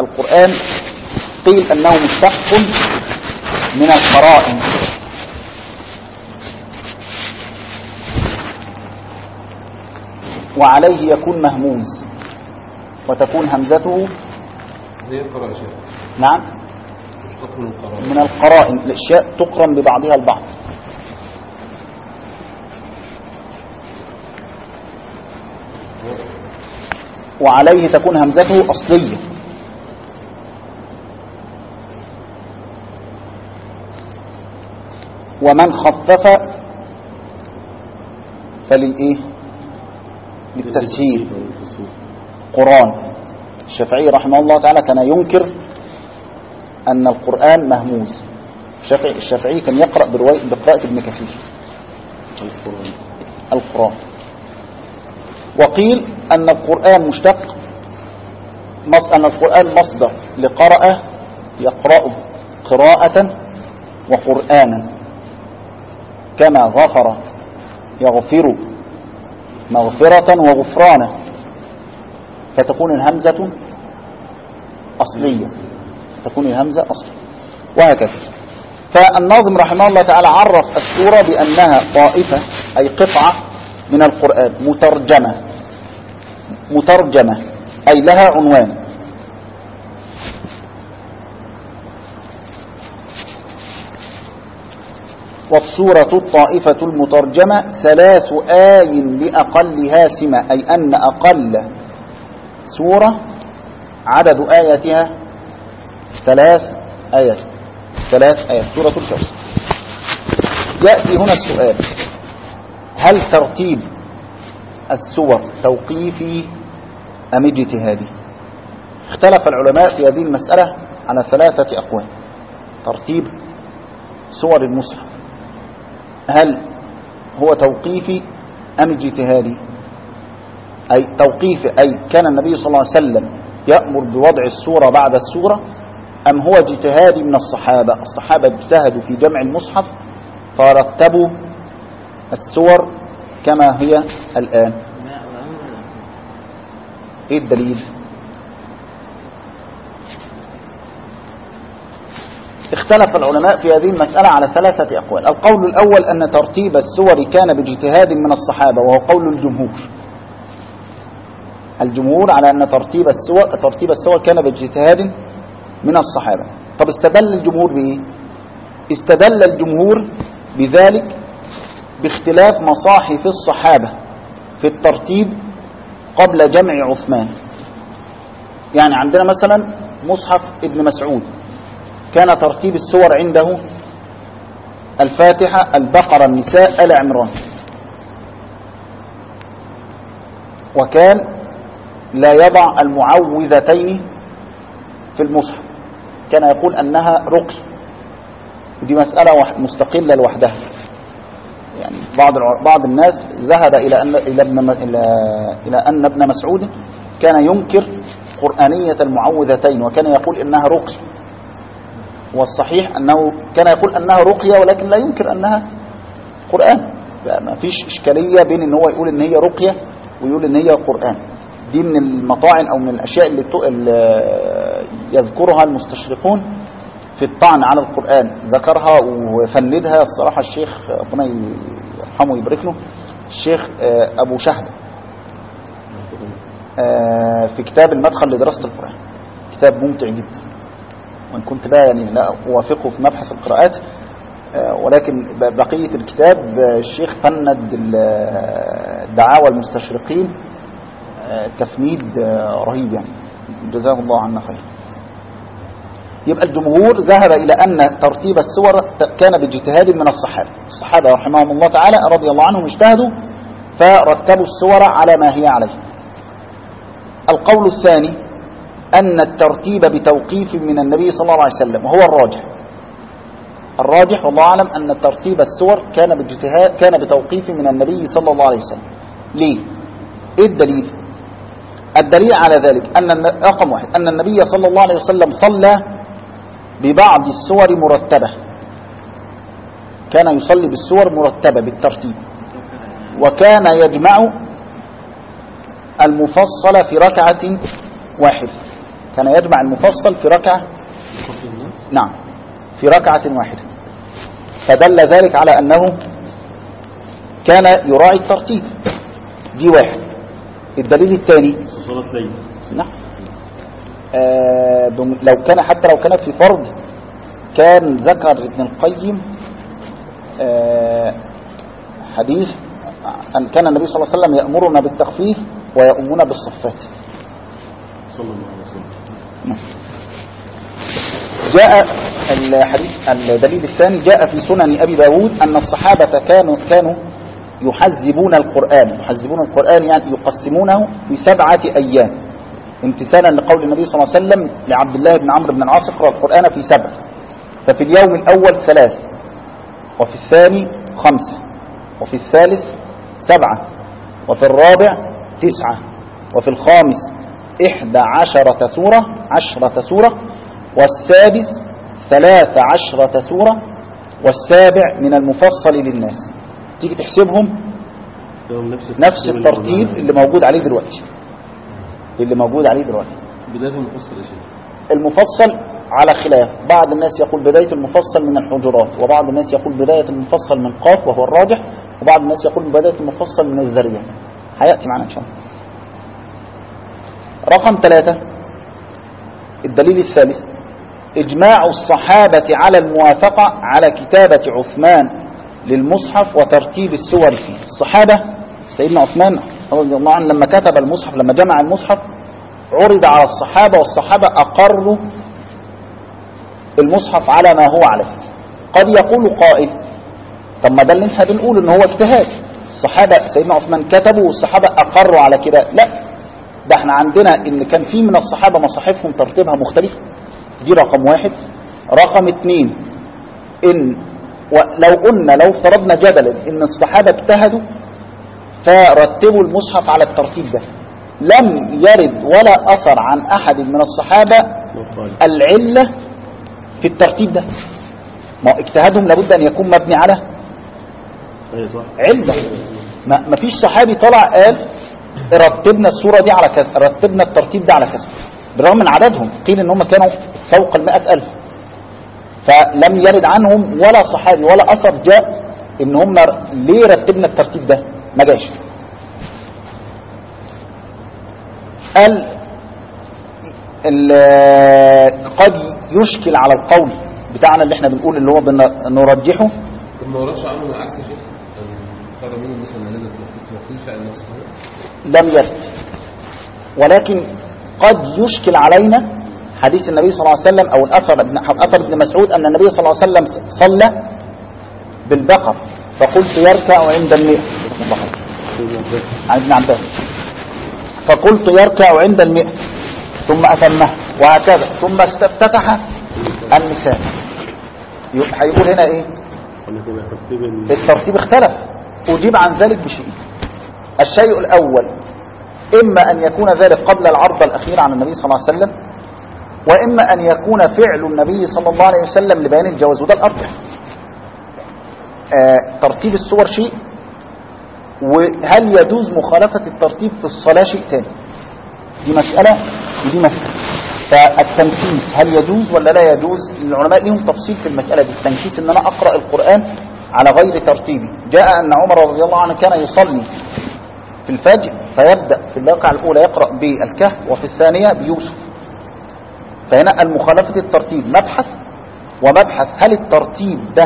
[SPEAKER 1] القرآن قيل أنه مشتق من القرائن وعليه يكون مهموز وتكون همزته
[SPEAKER 3] زي القراءة شيء
[SPEAKER 1] نعم.
[SPEAKER 3] مشتق من القراءة
[SPEAKER 1] من القرائن. الأشياء تقرن ببعضها البعض. وعليه تكون همزته أصلية. ومن خفف فللإيه؟ للتسهيل قرآن. الشافعي رحمه الله تعالى كان ينكر أن القرآن مهموز الشافعي, الشافعي كان يقرأ برواية بقراءة ابن كثير.
[SPEAKER 2] القرآن.
[SPEAKER 1] القرآن. وقيل أن القرآن مشتق أن القرآن مصدر لقرأ يقرأ قراءة وقرآنا. كما غفر يغفر مغفرة وغفرانا فتكون الهمزة أصلية. تكون الهمزة أصلية. وهكذا. فالناظم رحمه الله تعالى عرف السورة بأنها طائفة أي قطعة من القرآن مترجمة. مترجمة. أي لها عنوان. والصورة الطائفة المترجمة ثلاث آي بأقلها سمة أي أن أقل سورة عدد آياتها ثلاث آيات ثلاث آيات. سورة الكوثر يأتي هنا السؤال هل ترتيب السور توقيفي أم اجتهادي؟ اختلف العلماء في هذه المسألة على ثلاثة أقوال. ترتيب سور المصحف. هل هو توقيفي أم اجتهادي؟ أي توقيفي أي كان النبي صلى الله عليه وسلم يأمر بوضع السورة بعد السورة أم هو اجتهادي من الصحابة؟ الصحابة اجتهدوا في جمع المصحف فرتبوا السور كما هي الآن. إيه الدليل؟ اختلف العلماء في هذه المسألة على ثلاثة أقوال. القول الأول أن ترتيب السور كان باجتهاد من الصحابة وهو قول الجمهور. الجمهور على أن ترتيب السور ترتيب السور كان باجتهاد من الصحابة. طب استدل الجمهور بإيه؟ استدل الجمهور بذلك باختلاف مصاحف الصحابة في الترتيب قبل جمع عثمان. يعني عندنا مثلا مصحف ابن مسعود. كان ترتيب السور عنده الفاتحة البقرة النساء آل عمران. وكان لا يضع المعوذتين في المصحف. كان يقول أنها رقي ودي مسألة مستقلة لوحدها. يعني بعض بعض الناس ذهب إلى أن إلى ابن إلى أن ابن مسعود كان ينكر قرآنية المعوذتين وكان يقول إنها رقي والصحيح أنه كان يقول أنها رقية ولكن لا ينكر أنها قرآن. ما فيش إشكالية بين أن هو يقول أن هي رقية ويقول أن هي قرآن. دي من المطاعن أو من الأشياء اللي يذكرها المستشرقون في الطعن على القرآن. ذكرها وفندها الصراحة الشيخ ربنا يرحمه ويبارك له الشيخ آه، أبو شهد آه، في كتاب المدخل لدراسة القرآن. كتاب ممتع جدا. وإن كنت بقى يعني لا أوافقه في مبحث القراءات آه، ولكن بقية الكتاب آه، الشيخ فند ال- آه، المستشرقين تفنيد رهيب يعني. جزاه الله عنا خير. يبقى الجمهور ذهب إلى أن ترتيب السور كان باجتهاد من الصحابة. الصحابة رحمهم الله تعالى رضي الله عنهم اجتهدوا فرتبوا السور على ما هي عليه. القول الثاني أن الترتيب بتوقيف من النبي صلى الله عليه وسلم وهو الراجح. الراجح والله أعلم أن ترتيب السور كان باجتهاد كان بتوقيف من النبي صلى الله عليه وسلم. ليه؟ إيه الدليل؟ الدليل على ذلك أن رقم واحد أن النبي صلى الله عليه وسلم صلى ببعض السور مرتبة. كان يصلي بالسور مرتبة بالترتيب. وكان يجمع المفصل في ركعة واحدة. كان يجمع المفصل في ركعة نعم في ركعة واحدة. فدل ذلك على أنه كان يراعي الترتيب. دي واحد. الدليل الثاني. نعم. آه لو كان حتى لو كانت في فرض كان ذكر ابن القيم آه حديث أن كان النبي صلى الله عليه وسلم يأمرنا بالتخفيف ويؤمنا بالصفات.
[SPEAKER 2] صلى الله عليه وسلم.
[SPEAKER 1] جاء الحديث الدليل الثاني جاء في سنن أبي داود أن الصحابة كانوا كانوا يحذبون القرآن. يحذبون القرآن يعني يقسمونه في سبعة أيام. امتثالا لقول النبي صلى الله عليه وسلم لعبد الله بن عمرو بن العاص اقرأ القرآن في سبع. ففي اليوم الأول ثلاث وفي الثاني خمسة وفي الثالث سبعة وفي الرابع تسعة وفي الخامس إحدى عشرة سورة عشرة سورة والسادس ثلاث عشرة سورة والسابع من المفصل للناس. تيجي تحسبهم؟
[SPEAKER 2] نفس
[SPEAKER 1] الترتيب اللي موجود. عليه دلوقتي. اللي موجود عليه دلوقتي.
[SPEAKER 3] بداية المفصل
[SPEAKER 1] المفصل على خلاف. بعض الناس يقول بداية المفصل من الحجرات وبعض الناس يقول بداية المفصل من قاف وهو الراجح وبعض الناس يقول بداية المفصل من الذرية. هيأتي معنا إن شاء الله. رقم ثلاثة. الدليل الثالث إجماع الصحابة على الموافقة على كتابة عثمان للمصحف وترتيب السور فيه. الصحابة سيدنا عثمان رضي الله عنه لما كتب المصحف لما جمع المصحف عرض على الصحابة والصحابة أقروا المصحف على ما هو عليه. قد يقول قائل طب ما ده اللي إحنا بنقول إن هو اجتهاد. الصحابة سيدنا عثمان كتبوا والصحابة أقروا على كده. لا ده إحنا عندنا ان كان في من الصحابة مصاحفهم ترتيبها مختلف. دي رقم واحد. رقم اتنين إن ولو قلنا لو افترضنا جدلا إن الصحابة اجتهدوا فرتبوا المصحف على الترتيب ده. لم يرد ولا أثر عن أحد من الصحابة العلة في الترتيب ده. ما اجتهادهم لابد أن يكون مبني على
[SPEAKER 2] صح.
[SPEAKER 1] علة. ما فيش صحابي طلع قال رتبنا الصورة دي على كذا رتبنا الترتيب ده على كذا. بالرغم من عددهم قيل إن هم كانوا فوق المائة ألف. فلم يرد عنهم ولا صحابي ولا أثر جاء إن هم ليه رتبنا الترتيب ده؟ ما جاش. قال ال- قد يشكل على القول بتاعنا اللي إحنا بنقول اللي هو بن- نرجحه.
[SPEAKER 3] طب ما وردش عنهم العكس يا شيخ. قال منهم مثلا هذا التوقيف فعل نفسه
[SPEAKER 1] لم يرد ولكن قد يشكل علينا حديث النبي صلى الله عليه وسلم أو الأثر ابن اثر ابن مسعود أن النبي صلى الله عليه وسلم صلى بالبقر. فقلت يركع عند المئة. عن ابن عباس فقلت يركع عند المئة. ثم أتمه. وهكذا. ثم استفتتح النساء. هيقول هنا
[SPEAKER 2] إيه؟
[SPEAKER 1] الترتيب اختلف. أجيب عن ذلك بشيء. الشيء الأول إما أن يكون ذلك قبل العرض الأخير عن النبي صلى الله عليه وسلم وإما أن يكون فعل النبي صلى الله عليه وسلم لبيان الجواز وده الأرجح آه ترتيب الصور شيء وهل يجوز مخالفة الترتيب في الصلاة شيء تاني؟ دي مسألة ودي مسألة. فالتنكيس هل يجوز ولا لا يجوز؟ العلماء لهم تفصيل في المسألة دي. التنكيس إن أنا أقرأ القرآن على غير ترتيبه جاء أن عمر رضي الله عنه كان يصلي. في الفجر فيبدأ في الواقعة الأولى يقرأ بالكهف وفي الثانية بيوسف. فهنا المخالفة الترتيب مبحث ومبحث هل الترتيب ده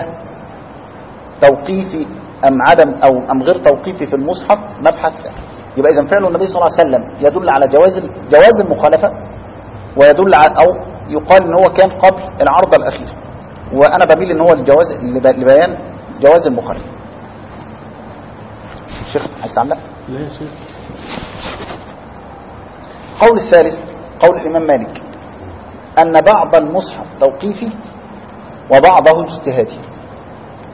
[SPEAKER 1] توقيفي أم عدم أو أم غير توقيفي في المصحف؟ مبحث. يبقى إذا فعل النبي صلى الله عليه وسلم يدل على جواز جواز المخالفة ويدل على أو يقال إن هو كان قبل العرض الأخير. وأنا بميل إن هو الجواز لب- لبيان جواز المخالفة. شيخ عايز قول الثالث قول الإمام مالك أن بعض المصحف توقيفي وبعضه اجتهادي.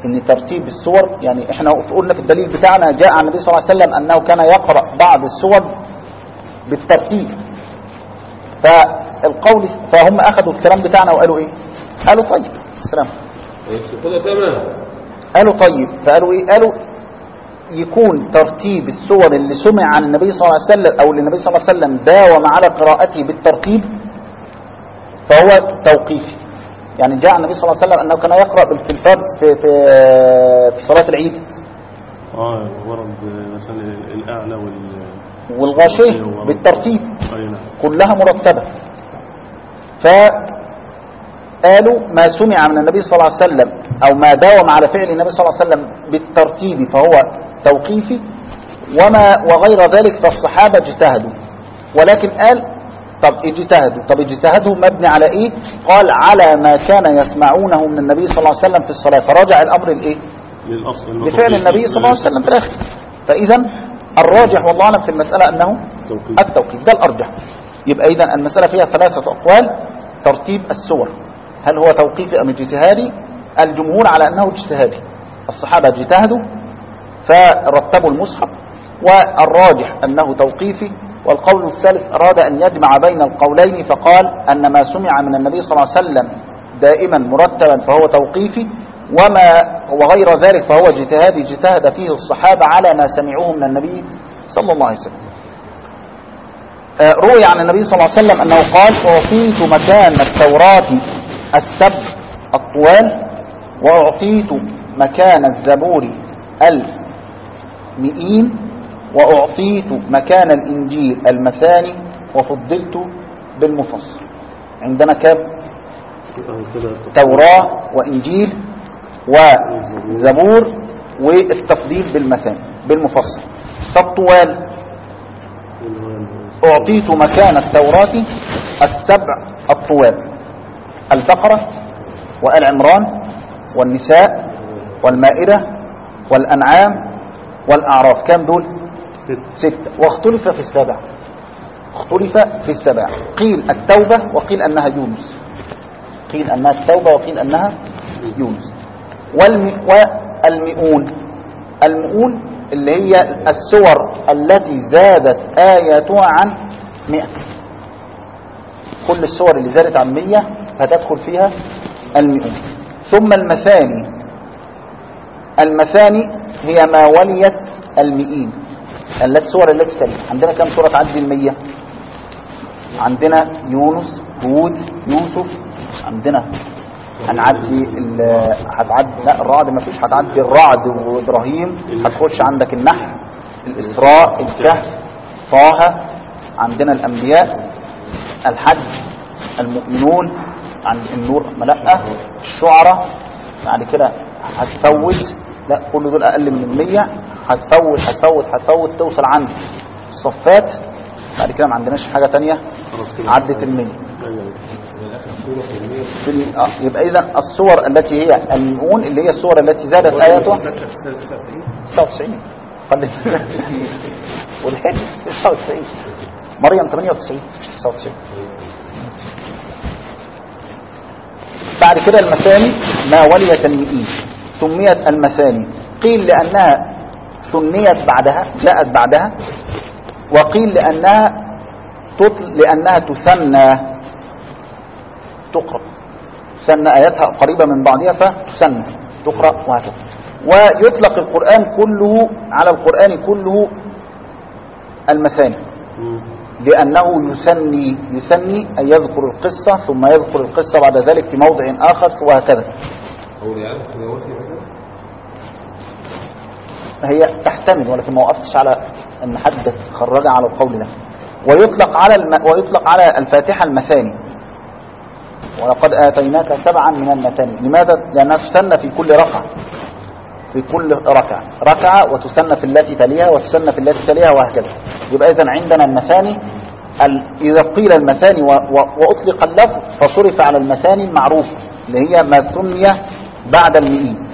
[SPEAKER 1] إن ترتيب السور يعني إحنا قلنا في الدليل بتاعنا جاء عن النبي صلى الله عليه وسلم أنه كان يقرأ بعض السور بالترتيب. فالقول فهم أخذوا الكلام بتاعنا وقالوا إيه؟ قالوا طيب السلام.
[SPEAKER 3] تمام.
[SPEAKER 1] قالوا طيب فقالوا إيه؟ قالوا يكون ترتيب السور اللي سمع عن النبي صلى الله عليه وسلم أو اللي النبي صلى الله عليه وسلم داوم على قراءته بالترتيب فهو توقيفي يعني جاء النبي صلى الله عليه وسلم أنه كان يقرأ بال- في الفرد في في, في صلاة العيد.
[SPEAKER 2] آه ورد مثلا الأعلى وال
[SPEAKER 1] والغاشية بالترتيب.
[SPEAKER 2] نعم.
[SPEAKER 1] كلها مرتبة. فقالوا ما سمع من النبي صلى الله عليه وسلم أو ما داوم على فعل النبي صلى الله عليه وسلم بالترتيب فهو توقيفي وما وغير ذلك فالصحابة اجتهدوا. ولكن قال طب اجتهدوا. طب اجتهادهم مبني على إيه؟ قال على ما كان يسمعونه من النبي صلى الله عليه وسلم في الصلاة. فرجع الأمر الايه لفعل النبي صلى الله عليه وسلم في الآخر. فإذا الراجح والله أعلم في المسألة أنه
[SPEAKER 2] توقيف.
[SPEAKER 1] التوقيف. ده الأرجح. يبقى إذا المسألة فيها ثلاثة أقوال. ترتيب السور. هل هو توقيفي أم اجتهادي؟ الجمهور على أنه اجتهادي. الصحابة اجتهدوا. فرتبوا المصحف والراجح أنه توقيفي والقول الثالث أراد أن يجمع بين القولين فقال أن ما سمع من النبي صلى الله عليه وسلم دائما مرتبا فهو توقيفي وما وغير ذلك فهو اجتهادي اجتهد فيه الصحابة على ما سمعوه من النبي صلى الله عليه وسلم. آه، روي عن النبي صلى الله عليه وسلم أنه قال أعطيت مكان التوراة السبع الطوال وأعطيت مكان الزبور المئين وأعطيت مكان الإنجيل المثاني وفضلت بالمفصل. عندنا
[SPEAKER 2] كده
[SPEAKER 1] توراة وإنجيل وزبور والتفضيل بالمثاني بالمفصل.
[SPEAKER 2] اللي هو
[SPEAKER 1] أعطيت مكان التوراة السبع الطوال البقرة وآل عمران والنساء والمائدة والأنعام والأعراف كم دول؟
[SPEAKER 2] ست.
[SPEAKER 1] ستة واختلف في السبع. اختلف في السبع. قيل التوبة وقيل أنها يونس. قيل أنها التوبة وقيل أنها يونس. والم... والمئون. المئون اللي هي السور التي زادت آياتها عن مئة. كل السور اللي زادت عن مئة فتدخل فيها المئون. ثم المثاني. المثاني هي ما وليت المئين. التي سور التي تلي. عندنا كم سورة تعدي المية عندنا يونس هود يوسف. عندنا. هنعدي هتعدي لا الرعد ما فيش. هتعدي الرعد وإبراهيم. هتخش عندك النحل الإسراء الكهف طه. عندنا الأنبياء الحج المؤمنون عن النور ملأة الشعراء. بعد كده هتفوت. لا كل دول أقل من المية هتفوت هتفوت هتفوت توصل عند الصفات بعد كده ما عندناش حاجة تانية. عدت المية. آه، يبقى اذا الصور التي هي المئون اللي هي الصور التي زادت اياتها 99 خلي والحج 99 مريم 98 مش 99 بعد كده المثاني ما وليت المئين. سميت المثاني. قيل لأنها ثنيت بعدها جاءت بعدها وقيل لأنها تطل لأنها تثنى تقرأ. تثنى آياتها قريبة من بعضها فتثنى تقرأ وهكذا. ويطلق القرآن كله على القرآن كله المثاني. لأنه يثني يثني أن يذكر القصة ثم يذكر القصة بعد ذلك في موضع آخر وهكذا. هي تحتمل ولكن ما وقفتش على أن حد خرج على القول ده. ويطلق على الم... ويطلق على الفاتحة المثاني. ولقد آتيناك سبعا من المثاني. لماذا؟ لأنها تسنى في كل ركعة. في كل ركعة. ركعة وتسنى في التي تليها وتسنى في التي تليها وهكذا. يبقى إذا عندنا المثاني ال... إذا قيل المثاني. وأطلق اللفظ فصرف على المثاني المعروف اللي هي ما سمي بعد المئين.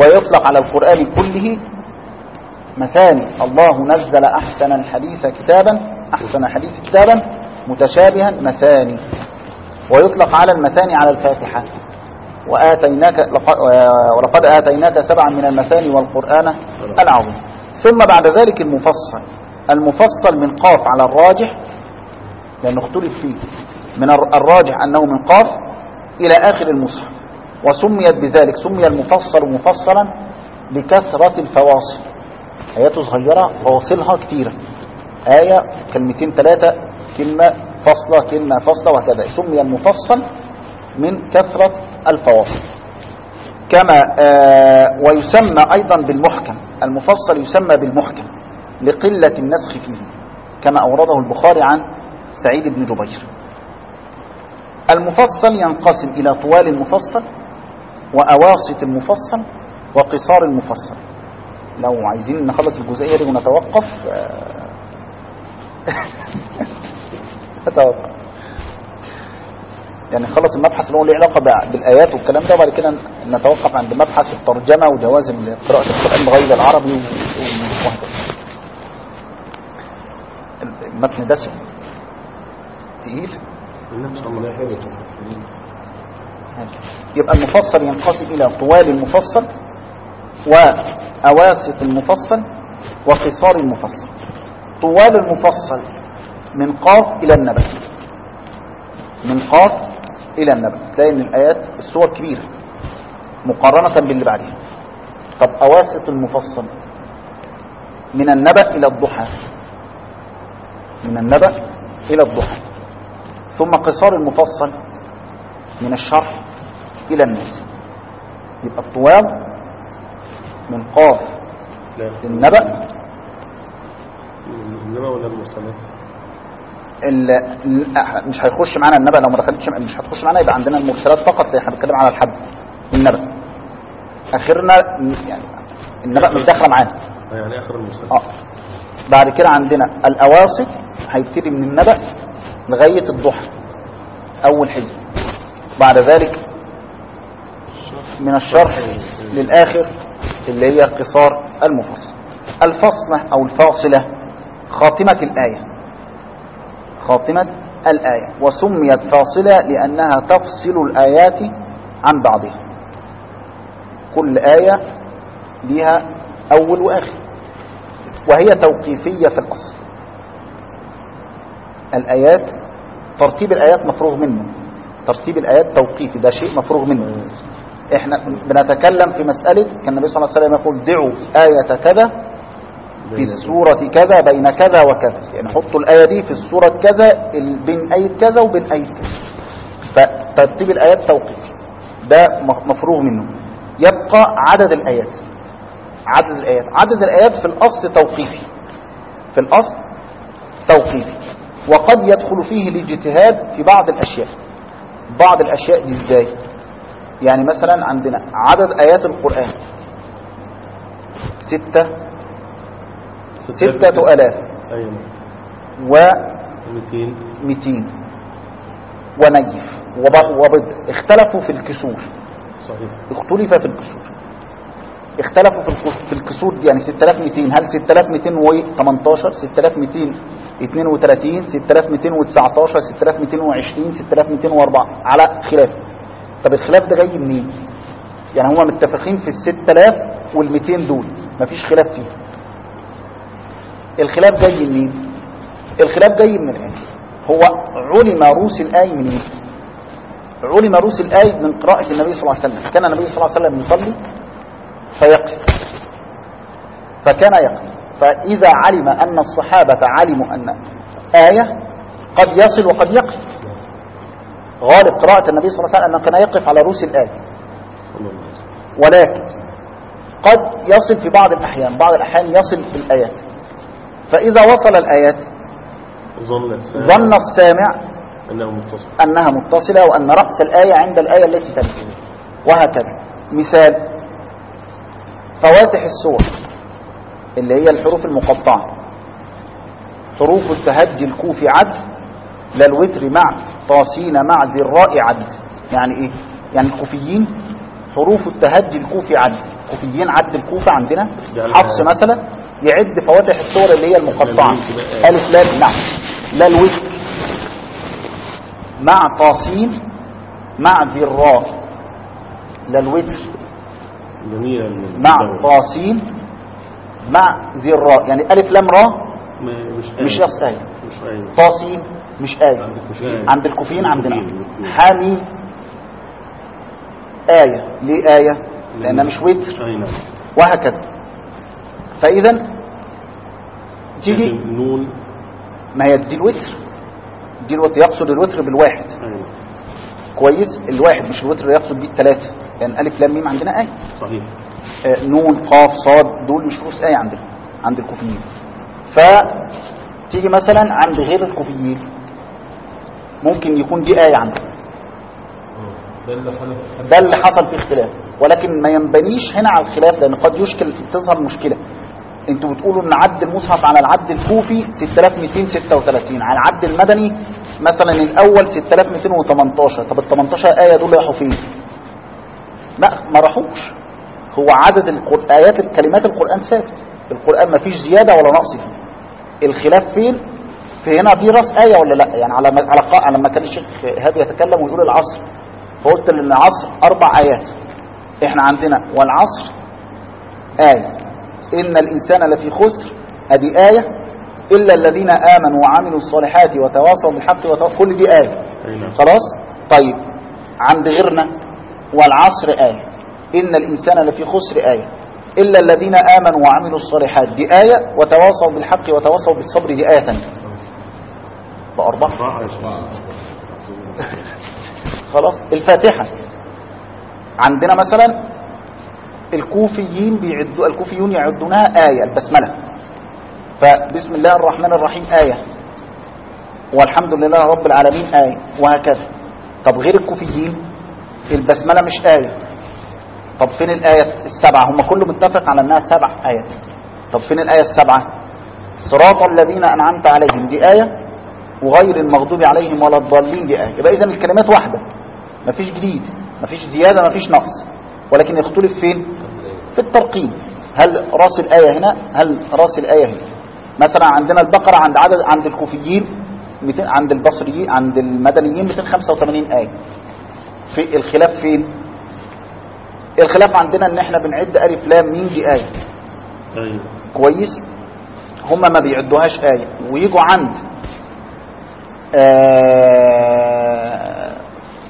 [SPEAKER 1] ويطلق على القرآن كله مثاني الله نزل أحسن الحديث كتابا أحسن الحديث كتابا متشابها مثاني. ويطلق على المثاني على الفاتحة. وآتيناك لق- ولقد آتيناك سبعا من المثاني والقرآن العظيم. ثم بعد ذلك المفصل. المفصل من قاف على الراجح لأنه اختلف فيه. من الر- الراجح أنه من قاف إلى آخر المصحف. وسميت بذلك. سمي المفصل مفصلا لكثرة الفواصل. آياته صغيرة فواصلها كتيرة. آية كلمتين ثلاثة كلمة فصلة كلمة فصلة وهكذا. سمي المفصل من كثرة الفواصل. كما آه ويسمى أيضا بالمحكم. المفصل يسمى بالمحكم لقلة النسخ فيه كما أورده البخاري عن سعيد بن جبير. المفصل ينقسم إلى طوال المفصل وأواسط المفصل وقصار المفصل. لو عايزين نخلص الجزئية دي ونتوقف آه، نتوقف. يعني نخلص المبحث اللي هو له علاقة بالآيات والكلام ده وبعد كده نتوقف عند مبحث الترجمة وجواز قراءة القرآن بغير العربي و- و- وهكذا المتن دسم تقيل؟ يبقى المفصل ينقسم إلى طوال المفصل وأواسط المفصل وقصار المفصل. طوال المفصل من قاف إلى النبأ من قاف إلى النبأ تلاقي إن الآيات السور كبيرة مقارنة باللي بعدها. طب أواسط المفصل من النبأ إلى الضحى. من النبأ إلى الضحى. ثم قصار المفصل من الشرح إلى الناس. يبقى الطوال من قاف. النبأ.
[SPEAKER 2] إنما ولا المرسلات
[SPEAKER 1] ال- ال- مش هيخش معانا النبأ. لو ما دخلتش مش هتخش معانا يبقى عندنا المرسلات فقط. إحنا بنتكلم على الحد. النبأ. آخرنا يعني النبأ مش داخلة معانا.
[SPEAKER 2] يعني آخر المرسلات
[SPEAKER 1] آه. بعد كده عندنا الاواسط هيبتدي من النبأ لغاية الضحى. أول حزب. بعد ذلك من الشرح. للآخر. اللي هي قصار المفصل. الفصلة أو الفاصلة خاتمة الآية. خاتمة الآية. وسميت فاصلة لأنها تفصل الآيات عن بعضها. كل آية لها أول وآخر. وهي توقيفية في الأصل. الآيات ترتيب الآيات مفروغ منه. ترتيب الآيات توقيفي ده شيء مفروغ منه. إحنا بنتكلم في مسألة كان النبي صلى الله عليه وسلم يقول دعوا آية كذا في السورة كذا بين كذا وكذا. يعني حطوا الآية دي في السورة كذا بين آية كذا وبين آية كذا. فترتيب الآيات توقيفي ده مفروغ منه. يبقى عدد الآيات. عدد الآيات. عدد الآيات في الأصل توقيفي. في الأصل توقيفي. وقد يدخل فيه الإجتهاد في بعض الأشياء. بعض الأشياء دي إزاي؟ يعني مثلا عندنا عدد آيات القرآن. ستة. ستة ألاف.
[SPEAKER 2] أيوة.
[SPEAKER 1] ومئتين
[SPEAKER 2] 200
[SPEAKER 1] ونيف وب- وبضع اختلفوا في الكسور.
[SPEAKER 2] صحيح.
[SPEAKER 1] اختلف في الكسور. اختلفوا في في الكسور دي يعني 6200 هل 6218 6232 6219 6220 6204 على خلاف. طب الخلاف ده جاي منين؟ يعني هما متفقين في ال 6000 وال 200 دول مفيش خلاف فيه الخلاف جاي منين؟ الخلاف جاي من الآية هو علم روس الآية من إيه؟ علم روس الآية من قراءة النبي صلى الله عليه وسلم. كان النبي صلى الله عليه وسلم يصلي فيقف فكان يقف فإذا علم أن الصحابة علموا أن آية قد يصل وقد يقف غالب قراءة النبي صلى الله عليه وسلم أنه كان يقف على رؤوس الآية. ولكن قد يصل في بعض الأحيان بعض الأحيان يصل في الآيات. فإذا وصل الآيات
[SPEAKER 2] ظن السامع
[SPEAKER 1] ظن السامع
[SPEAKER 2] أنه متصل
[SPEAKER 1] أنها متصلة وأن رأس الآية عند الآية التي تلي. وهكذا. مثال فواتح السور اللي هي الحروف المقطعة. حروف التهجي الكوفي عد لا الوتر مع طاسين مع ذي الراء عد. يعني إيه؟ يعني الكوفيين حروف التهجي الكوفي عد. الكوفيين عد الكوفة عندنا؟
[SPEAKER 2] جعلها-
[SPEAKER 1] حفص مثلا يعد فواتح السور اللي هي المقطعة.
[SPEAKER 2] بقى.
[SPEAKER 1] ألف لام نعم. لا الوتر مع طاسين مع ذي الراء. لا الوتر مع طاسين مع ذي الراء. يعني ألف لام راء؟
[SPEAKER 2] مش آية
[SPEAKER 1] طاسين مش آية.
[SPEAKER 2] عند الكوفيين.
[SPEAKER 1] عند الكوفيين عندنا. حامي آية. ليه آية؟ لأنها مش وتر.
[SPEAKER 2] نعم.
[SPEAKER 1] وهكذا. فإذا تيجي
[SPEAKER 2] نون
[SPEAKER 1] ما هي دي الوتر. دي الوتر يقصد الوتر بالواحد.
[SPEAKER 2] نعم.
[SPEAKER 1] كويس؟ الواحد مش الوتر يقصد بيه الثلاثة لأن ألف لام ميم عندنا آية.
[SPEAKER 2] صحيح.
[SPEAKER 1] آه، نون قاف صاد دول مش رؤوس آية عندنا عند الكوفيين. فتيجي مثلا عند غير الكوفيين. ممكن يكون دي آية عندنا
[SPEAKER 3] ده اللي
[SPEAKER 1] حصل. فيه اختلاف. ولكن ما ينبنيش هنا على الخلاف لأن قد يشكل تظهر مشكلة. أنتوا بتقولوا إن عد المصحف على العد الكوفي 6236 على العد المدني مثلا الأول 6218 طب ال 18 آية دول راحوا فين؟ لا ما راحوش. هو عدد القر- آيات كلمات القرآن ثابت القرآن ما فيش زيادة ولا نقص فيه. الخلاف فين؟ في هنا دي راس آية ولا لأ؟ يعني على على لما كان الشيخ هادي يتكلم ويقول العصر فقلت ان العصر أربع آيات. إحنا عندنا والعصر آية. إن الإنسان لفي خسر. هذه آية. إلا الذين آمنوا وعملوا الصالحات وتواصوا بالحق وتواصوا كل دي آية.
[SPEAKER 2] أي نعم
[SPEAKER 1] خلاص؟ طيب. عند غيرنا والعصر آية. إن الإنسان لفي خسر آية. إلا الذين آمنوا وعملوا الصالحات. دي آية. وتواصوا بالحق وتواصوا بالصبر. دي آية تانية. بأربعة خلاص الفاتحة. عندنا مثلا الكوفيين بيعدوا الكوفيون يعدونها آية البسملة. فبسم الله الرحمن الرحيم آية. والحمد لله رب العالمين آية وهكذا. طب غير الكوفيين البسملة مش آية. طب فين الآية السبعة هم كله متفق على أنها سبع آيات. طب فين الآية السبعة صراط الذين أنعمت عليهم. دي آية؟ وغير المغضوب عليهم ولا الضالين دي آية. يبقى إذا الكلمات واحدة. مفيش جديد. مفيش زيادة مفيش نقص. ولكن يختلف فين؟ في الترقيم. هل راس الآية هنا؟ هل راس الآية هنا؟ مثلا عندنا البقرة عند عدد عند الكوفيين 200 عند البصريين عند المدنيين 285 آية. في الخلاف فين؟ الخلاف عندنا إن إحنا بنعد ألف لام ميم دي آية.
[SPEAKER 2] أيوة.
[SPEAKER 1] كويس؟ هم ما بيعدوهاش آية. ويجوا عند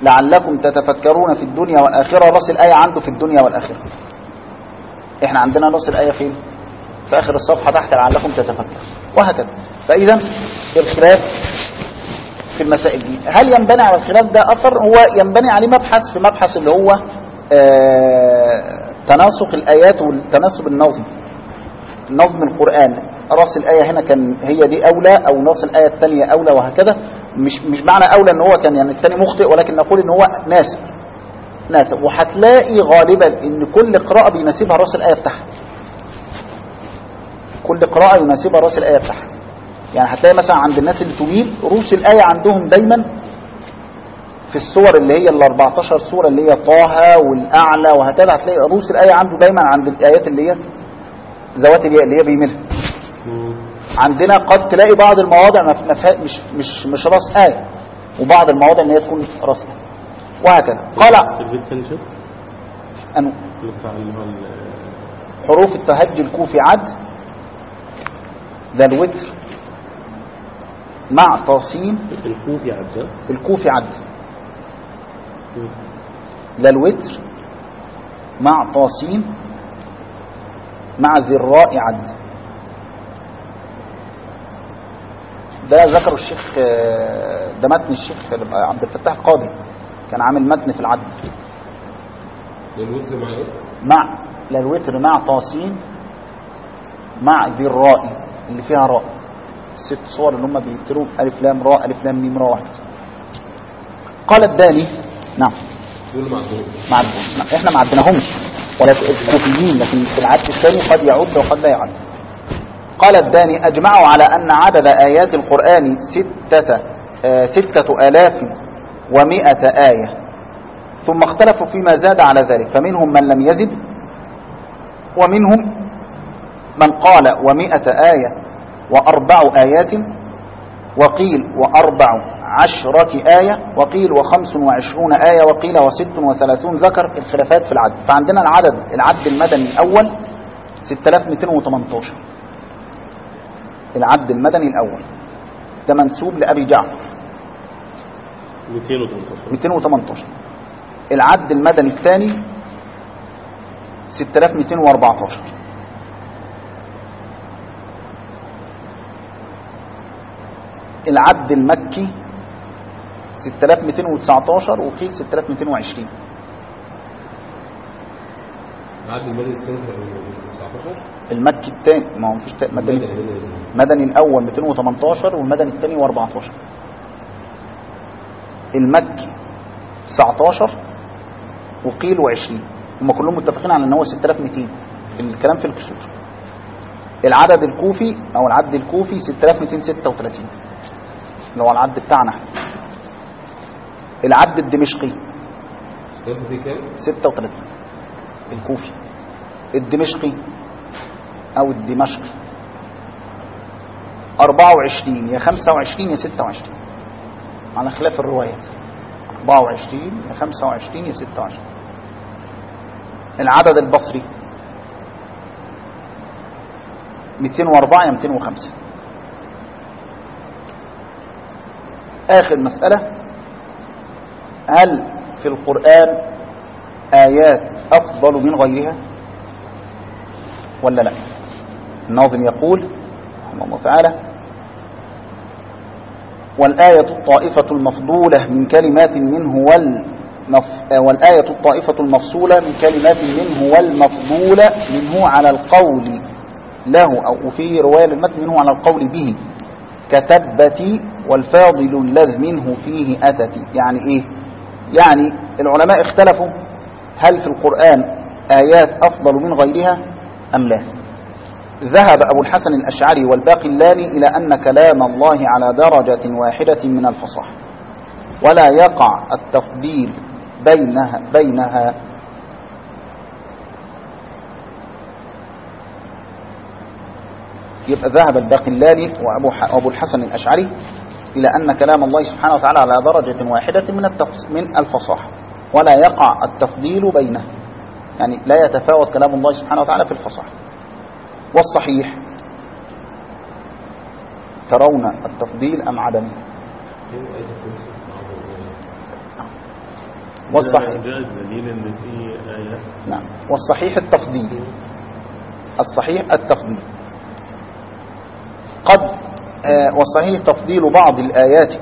[SPEAKER 1] لعلكم تتفكرون في الدنيا والآخرة. راس الآية عنده في الدنيا والآخرة. إحنا عندنا راس الآية فين؟ في آخر الصفحة تحت لعلكم تتفكرون. وهكذا. فإذا الخلاف في المسائل دي هل ينبني على الخلاف ده أثر؟ هو ينبني عليه مبحث في مبحث اللي هو آه تناسق الآيات والتناسب النظم نظم القرآن. رأس الآية هنا كان هي دي أولى أو راس الآية الثانية أولى وهكذا. مش مش معنى أولى إن هو كان يعني الثاني مخطئ ولكن نقول إن هو ناسب. ناسب. وهتلاقي غالبا إن كل قراءة بيناسبها رأس الآية بتاعها. كل قراءة يناسبها رأس الآية بتاعها. يعني هتلاقي مثلا عند الناس اللي طويل روس الآية عندهم دايما في الصور اللي هي ال 14 سورة اللي هي طه والأعلى وهكذا هتلاقي روس الآية عنده دايما عند الآيات اللي هي ذوات الياء اللي هي بيميلها.
[SPEAKER 2] مم.
[SPEAKER 1] عندنا قد تلاقي بعض المواضع مش مش مش راس آية وبعض المواضع إن هي تكون راس آية. وهكذا. قال
[SPEAKER 2] ال-
[SPEAKER 1] حروف التهجي الكوفي عد ذا الوتر مع تصين
[SPEAKER 2] الكوفي عبد
[SPEAKER 1] الكوفي عد. لا الوتر مع طاسين مع ذراء عد. ده ذكره الشيخ آه، ده متن الشيخ عبد الفتاح القاضي. كان عامل متن في العد
[SPEAKER 3] الوتر مع إيه؟
[SPEAKER 1] مع لا الوتر مع طاسين مع ذراء اللي فيها راء. الست صور اللي هم بيكتبوا ألف لام راء ألف لام ميم راء. وهكذا قال الداني نعم.
[SPEAKER 3] دول معدوم.
[SPEAKER 1] مع إحنا ما عدناهمش. ولا الكوفيين لكن في العد الثاني قد يعد وقد لا يعد. قال الداني أجمعوا على أن عدد آيات القرآن ستة, آه ستة آلاف ومائة آية. ثم اختلفوا فيما زاد على ذلك. فمنهم من لم يزد ومنهم من قال ومائة آية وأربع آيات وقيل وأربع عشرة آية وقيل وخمس وعشرون آية وقيل وست وثلاثون ذكر. الخلافات في العد فعندنا العدد العد المدني الأول 6218 العد المدني الأول. ده منسوب لأبي جعفر.
[SPEAKER 2] 218
[SPEAKER 1] 218 العد المدني الثاني 6214 العد المكي 6219 وقيل 6220
[SPEAKER 3] عاد المدني 19
[SPEAKER 1] المكي الثاني. ما هو مفيش مدني. مدني الأول 218 والمدني الثاني 14 المكي 19 وقيل و20 هم كلهم متفقين على إن هو 6200 الكلام في الكسور. العدد الكوفي أو العد الكوفي 6236 اللي هو العد بتاعنا. العد الدمشقي
[SPEAKER 3] استنى دي كام؟
[SPEAKER 1] 36 الكوفي. الدمشقي أو الدمشقي 24 يا 25 يا 26 على خلاف الروايات 24 يا 25 يا 26 العدد البصري. 204 يا 205 آخر مسألة. هل في القرآن آيات أفضل من غيرها؟ ولا لا؟ الناظم يقول رحمه الله تعالى والآية الطائفة المفضولة من كلمات منه والمف... والآية الطائفة المفصولة من كلمات منه والمفضولة منه على القول له أو في رواية للمتن منه على القول به كتبت والفاضل الذ منه فيه أتت. يعني إيه؟ يعني العلماء اختلفوا هل في القرآن آيات أفضل من غيرها أم لا. ذهب أبو الحسن الأشعري والباقلاني إلى أن كلام الله على درجة واحدة من الفصاحة. ولا يقع التفضيل بينها, بينها. يبقى ذهب الباقلاني وأبو, الحسن الأشعري إلى أن كلام الله سبحانه وتعالى على درجة واحدة من من الفصاحة. ولا يقع التفضيل بينها. يعني لا يتفاوت كلام الله سبحانه وتعالى في الفصاحة. والصحيح. ترون التفضيل أم عدمه والصحيح. نعم. والصحيح التفضيل. الصحيح التفضيل. قد آه، والصحيح تفضيل بعض الآيات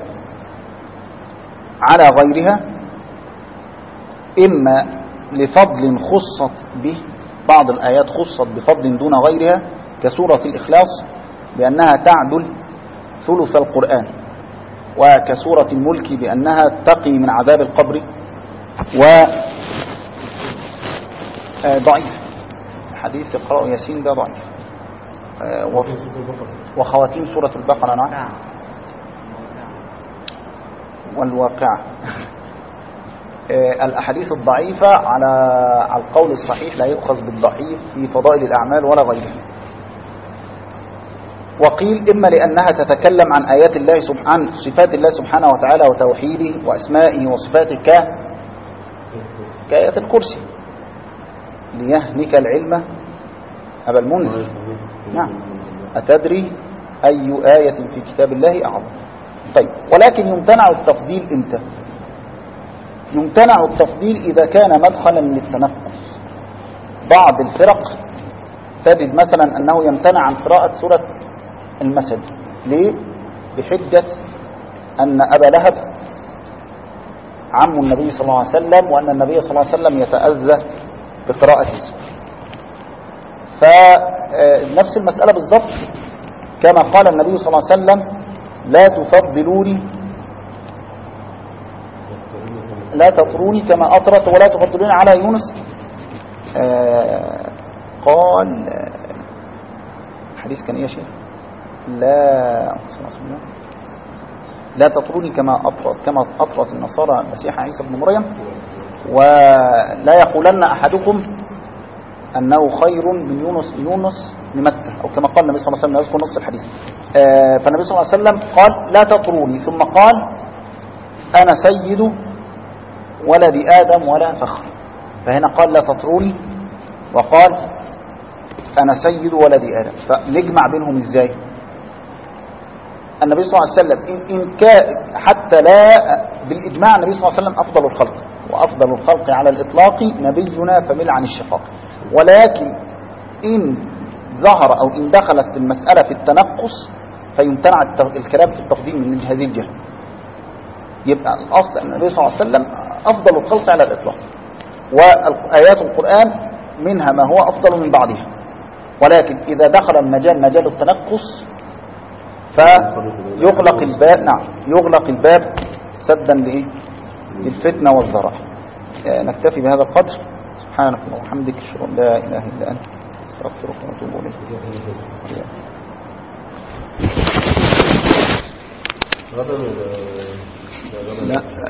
[SPEAKER 1] على غيرها إما لفضل خصت به بعض الآيات خصت بفضل دون غيرها كسورة الإخلاص بأنها تعدل ثلث القرآن وكسورة الملك بأنها تقي من عذاب القبر و آه، ضعيف. حديث اقرأوا ياسين ده ضعيف. آه، وخواتيم سورة البقرة نعم.
[SPEAKER 4] نعم.
[SPEAKER 1] والواقعة. الأحاديث الضعيفة على القول الصحيح لا يؤخذ بالضعيف في فضائل الأعمال ولا غيره. وقيل إما لأنها تتكلم عن آيات الله سبحانه صفات الله سبحانه وتعالى وتوحيده وأسمائه وصفاته ك كآية الكرسي. ليهنك العلم. أبا المنذر. نعم. أتدري أي آية في كتاب الله أعظم. طيب. ولكن يمتنع التفضيل إمتى؟ يمتنع التفضيل إذا كان مدخلا للتنفس. بعض الفرق تجد مثلا أنه يمتنع عن قراءة سورة المسد. ليه؟ بحجة أن أبا لهب عم النبي صلى الله عليه وسلم وأن النبي صلى الله عليه وسلم يتأذى بقراءة السورة. فنفس المسألة بالضبط كما قال النبي صلى الله عليه وسلم لا تفضلوني لا تطروني كما أطرت ولا تفضلوني على يونس. آه قال الحديث كان إيه يا شيخ؟ لا. لا تطروني كما أطرت كما أطرت النصارى المسيح عيسى بن مريم. ولا يقولن أحدكم أنه خير من يونس يونس لمكة أو كما قال النبي صلى الله عليه وسلم يذكر نص الحديث. آه، فالنبي صلى الله عليه وسلم قال لا تطروني. ثم قال أنا سيد ولد آدم ولا فخر. فهنا قال لا تطروني وقال أنا سيد ولد آدم. فنجمع بينهم إزاي؟ النبي صلى الله عليه وسلم إن, إن حتى لا بالإجماع النبي صلى الله عليه وسلم أفضل الخلق وأفضل الخلق على الإطلاق نبينا فمل عن الشقاق ولكن إن ظهر أو إن دخلت المسألة في التنقص فيمتنع الكلام في التفضيل من هذه الجهة. يبقى الأصل أن النبي صلى الله عليه وسلم أفضل الخلق على الإطلاق. وآيات القرآن منها ما هو أفضل من بعضها. ولكن إذا دخل المجال مجال التنقص فيغلق الباب نعم يغلق الباب سدا للفتنة والذرع آه، نكتفي بهذا القدر. سبحانك اللهم وبحمدك أشهد أن لا إله إلا أنت أستغفرك وأتوب إليك.
[SPEAKER 2] غدا غدا؟
[SPEAKER 1] لا.